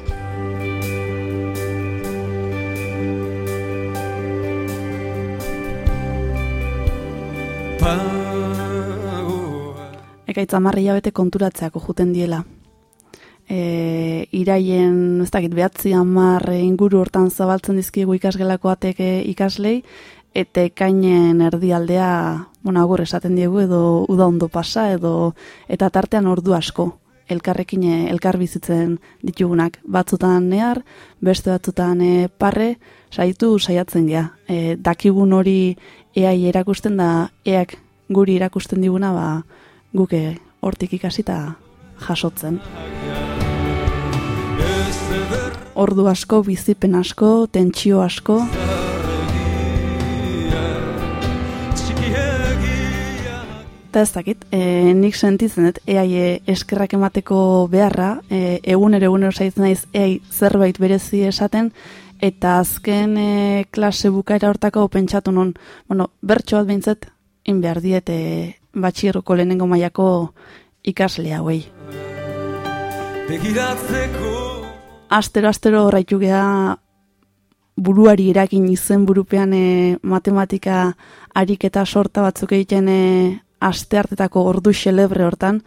pagoa Ekaitz amarri jabete konturatzeako juten diela. E, iraien, ez dakit, behatzi amar inguru hortan zabaltzen dizkigu ikasgelako ateke ikaslei, eta ekainen erdialdea, bueno, agur esaten diegu, edo uda ondo pasa, edo eta tartean ordu asko elkarrekin eh, elkar bizitzen ditugunak. Batzutan nehar, beste batzutan eh, parre, saitu saiatzen gea. E, dakigun hori eai erakusten da, eak guri erakusten diguna, ba, guke hortik ikasita jasotzen. Ordu asko, bizipen asko, tentsio asko, Eta ez dakit, e, nik sentitzen dut, eai e, eskerrak emateko beharra, e, egunero egunero saitzen naiz eai zerbait berezi esaten, eta azken e, klase bukaera hortako pentsatu non, bueno, bertso bat behintzat, in behar diet e, batxierroko lehenengo mailako ikasle hauei. begiratzeko Astero, astero horraitu geha buruari erakin izen burupean e, matematika ariketa sorta batzuk egiten e, aste hartetako ordu xelebre hortan,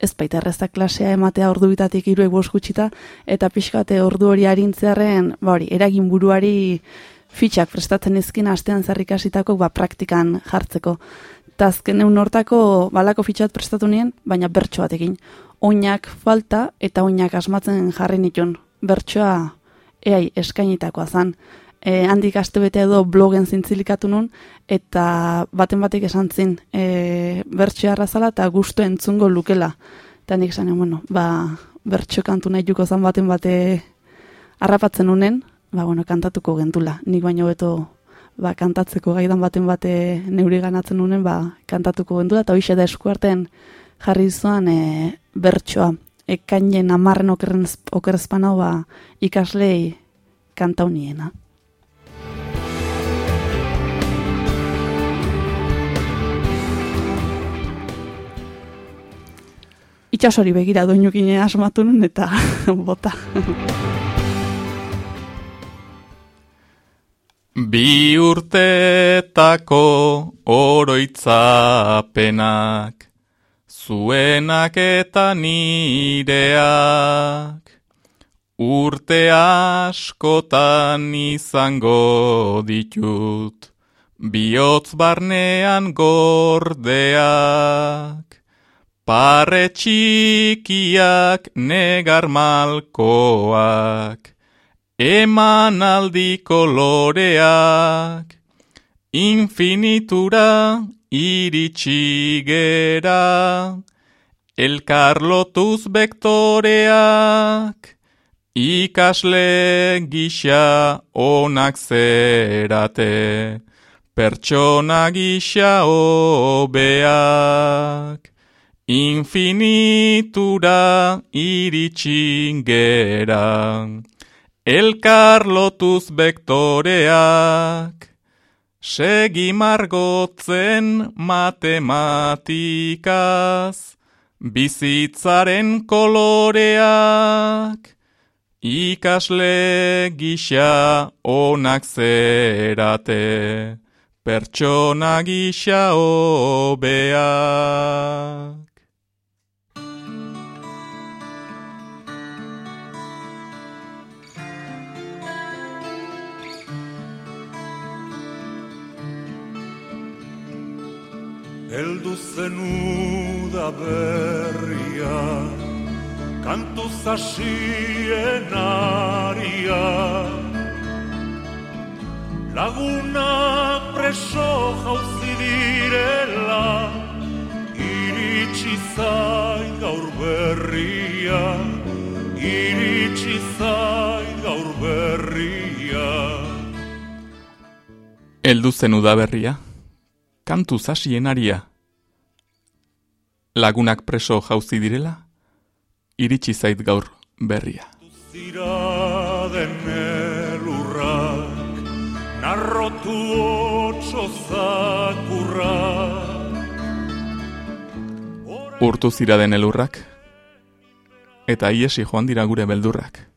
ez baita errezta klasea ematea ordu bitatik iru gutxita, eta pixkate ordu hori harintzearen, ba hori, eragin buruari fitxak prestatzen izkin astean zerrikasitako ba, praktikan jartzeko. Eta azken egun hortako balako fitxat prestatu nien, baina bertso batekin. Oinak falta eta oinak asmatzen jarri nitun. Bertsoa eai eskainitakoa zan. E, handik astebete edo blogen zintzilikatu nun, eta baten batek esan zin, e, bertxo arrazala eta gustu entzungo lukela. Eta nik esan, bueno, ba, bertxo kantu nahi juko zan baten bate harrapatzen unen, ba, bueno, kantatuko gentula. Nik baino beto ba, kantatzeko gaidan baten bate neuri ganatzen nunen, ba, kantatuko gentula, eta hoxe da eskuarten jarri zuan e, bertsoa. Ekainen amarren okerrezpan hau ba, ikaslei kantauniena. Itxasori begira doinukine asmatu nun eta bota. Bi urtetako oroitzapenak, zuenak eta nireak, urte askotan izango ditut, bihotz barnean gordeak. Parre txikiak negar malkoak, eman aldi koloreak, infinitura iritsi gera, elkarlotuz bektoreak, ikasle gisa onak zerate, pertsona gisa obeak. Infinitura iritsi gera, elkar lotuz bektoreak, segi margotzen matematikaz, bizitzaren koloreak, ikasle gisa onak zerate, pertsona gisa obeak. Eldu zen uda berria, kantu zasien aria. Laguna preso jauzi direla, iritsi zain gaur berria, iritsi zain gaur berria. Eldu zen udaberria, kantu zasien aria. Lagunak preso jauzi direla, iritsi zait gaur berria. Zira den narrotu otso zakurrak. Urtu zira den elurrak, eta iesi joan dira gure beldurrak.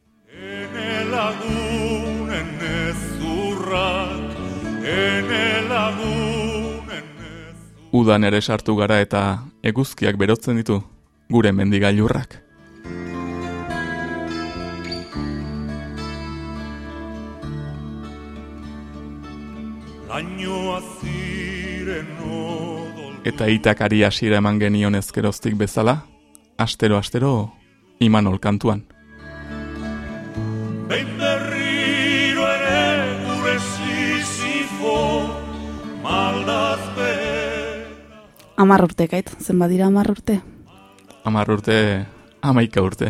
Udan ere sartu gara eta eguzkiak berotzen ditu gure mendigailurrak. lainoa ziren. Eta itakari hasiera eman genion ezkeroztik bezala, astero-astero imanol kantuan. Behin Amar urte gait, zen badira amar urte. Amar urte, amaika urte.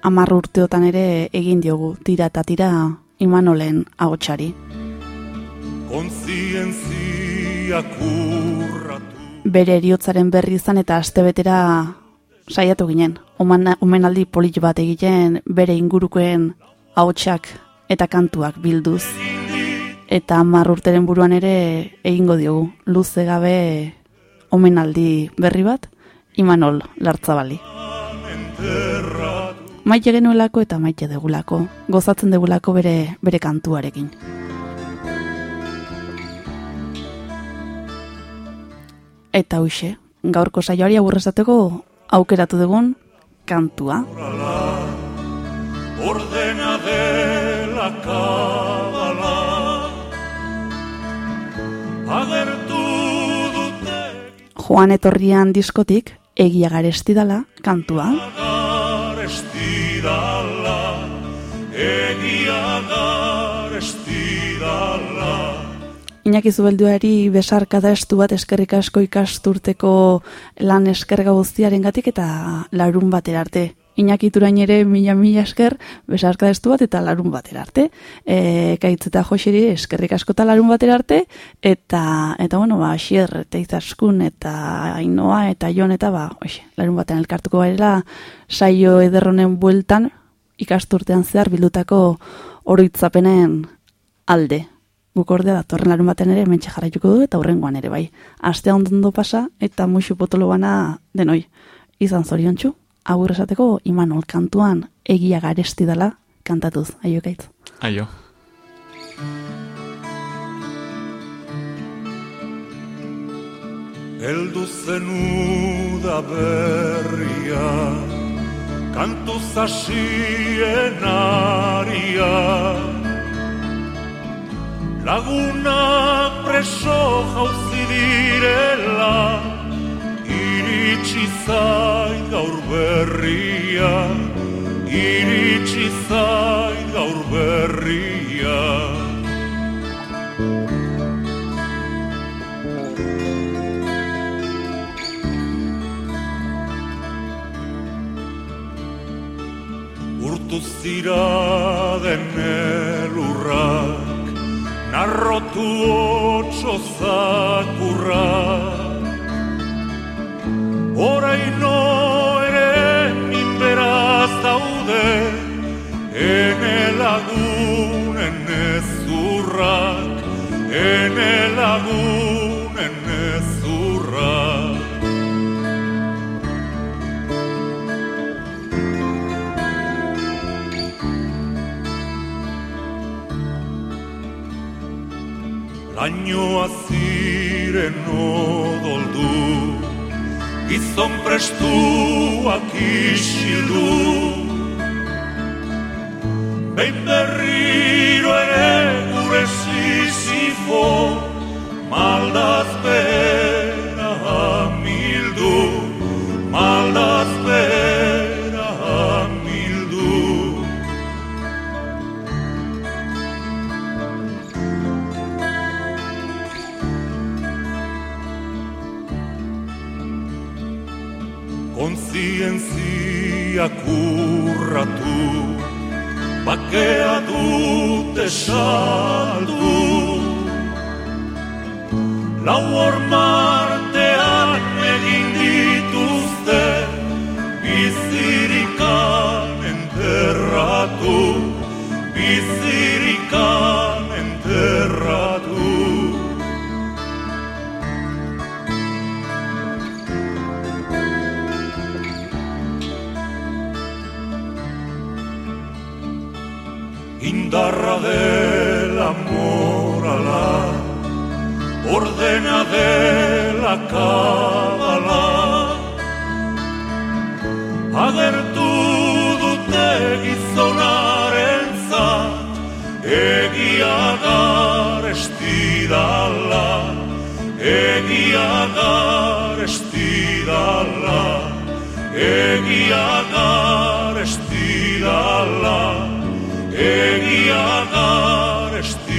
Amar urteotan ere egin diogu tira eta tira imanolen ahotsari. Bere eriotzaren berri izan eta astebetera saiatu ginen. Oman, omenaldi polit bat egiten bere ingurukoen ahotsak eta kantuak bilduz. Eta hamar urteren buruan ere egingo diogu. Luze gabe omenaldi berri bat, Imanol Lartzabali. Maite genuelako eta maite degulako. Gozatzen degulako bere, bere kantuarekin. Eta hoxe, gaurko saioari aburrezateko aukeratu dugun kantua. Ordena dela kabala Agertu dute Joan etorrian diskotik egia garesti kantua. Garesti dala, egia garesti. Iñaki Zubelduari besarka da estu bat eskerrik asko ikasturteko lan eskerga guztiaren eta larun batera arte. Iñaki Turain ere mila mila esker besarka da estu bat eta larun batera arte. E, kaitz eta joseri eskerrik asko eta larun batera arte eta, eta bueno, ba, xier eta izaskun eta ainoa eta jon eta ba, oixe, larun batean elkartuko garela saio ederronen bueltan ikasturtean zehar bildutako oroitzapenen alde guk ordea datorren larun baten ere mentxe jarraituko du eta hurrengoan ere bai. Astea ondo pasa eta muixu potolo bana denoi. Izan zoriontsu, agur esateko Imanol kantuan egia garesti dela kantatuz. Aio kaitz. Aio. Eldu zen uda berria, kantu zasien aria. Lagunak preso jauzi direla, iritsi zait gaur berria, iritsi zait gaur berria. Urtu zira den elurrak, narrotu otso zakurra. Oraino ere minberaz daude, ene lagunen ezurrak, ene lagunen ezurrak. Lainoa ziren odoldu, gizon prestuak isildu. Behin berriro ere gure sizifo, maldaz bera hamildu, maldaz kontzientzia kurratu, bakea dute saldu. Lau ormartean egin dituzte, bizirikan enterratu, bizirikan enterratu. Indarra dela morala, ordena dela kabala. Agertu dute gizonaren zat, egia dala, egia dala, egia garesti egia garesti.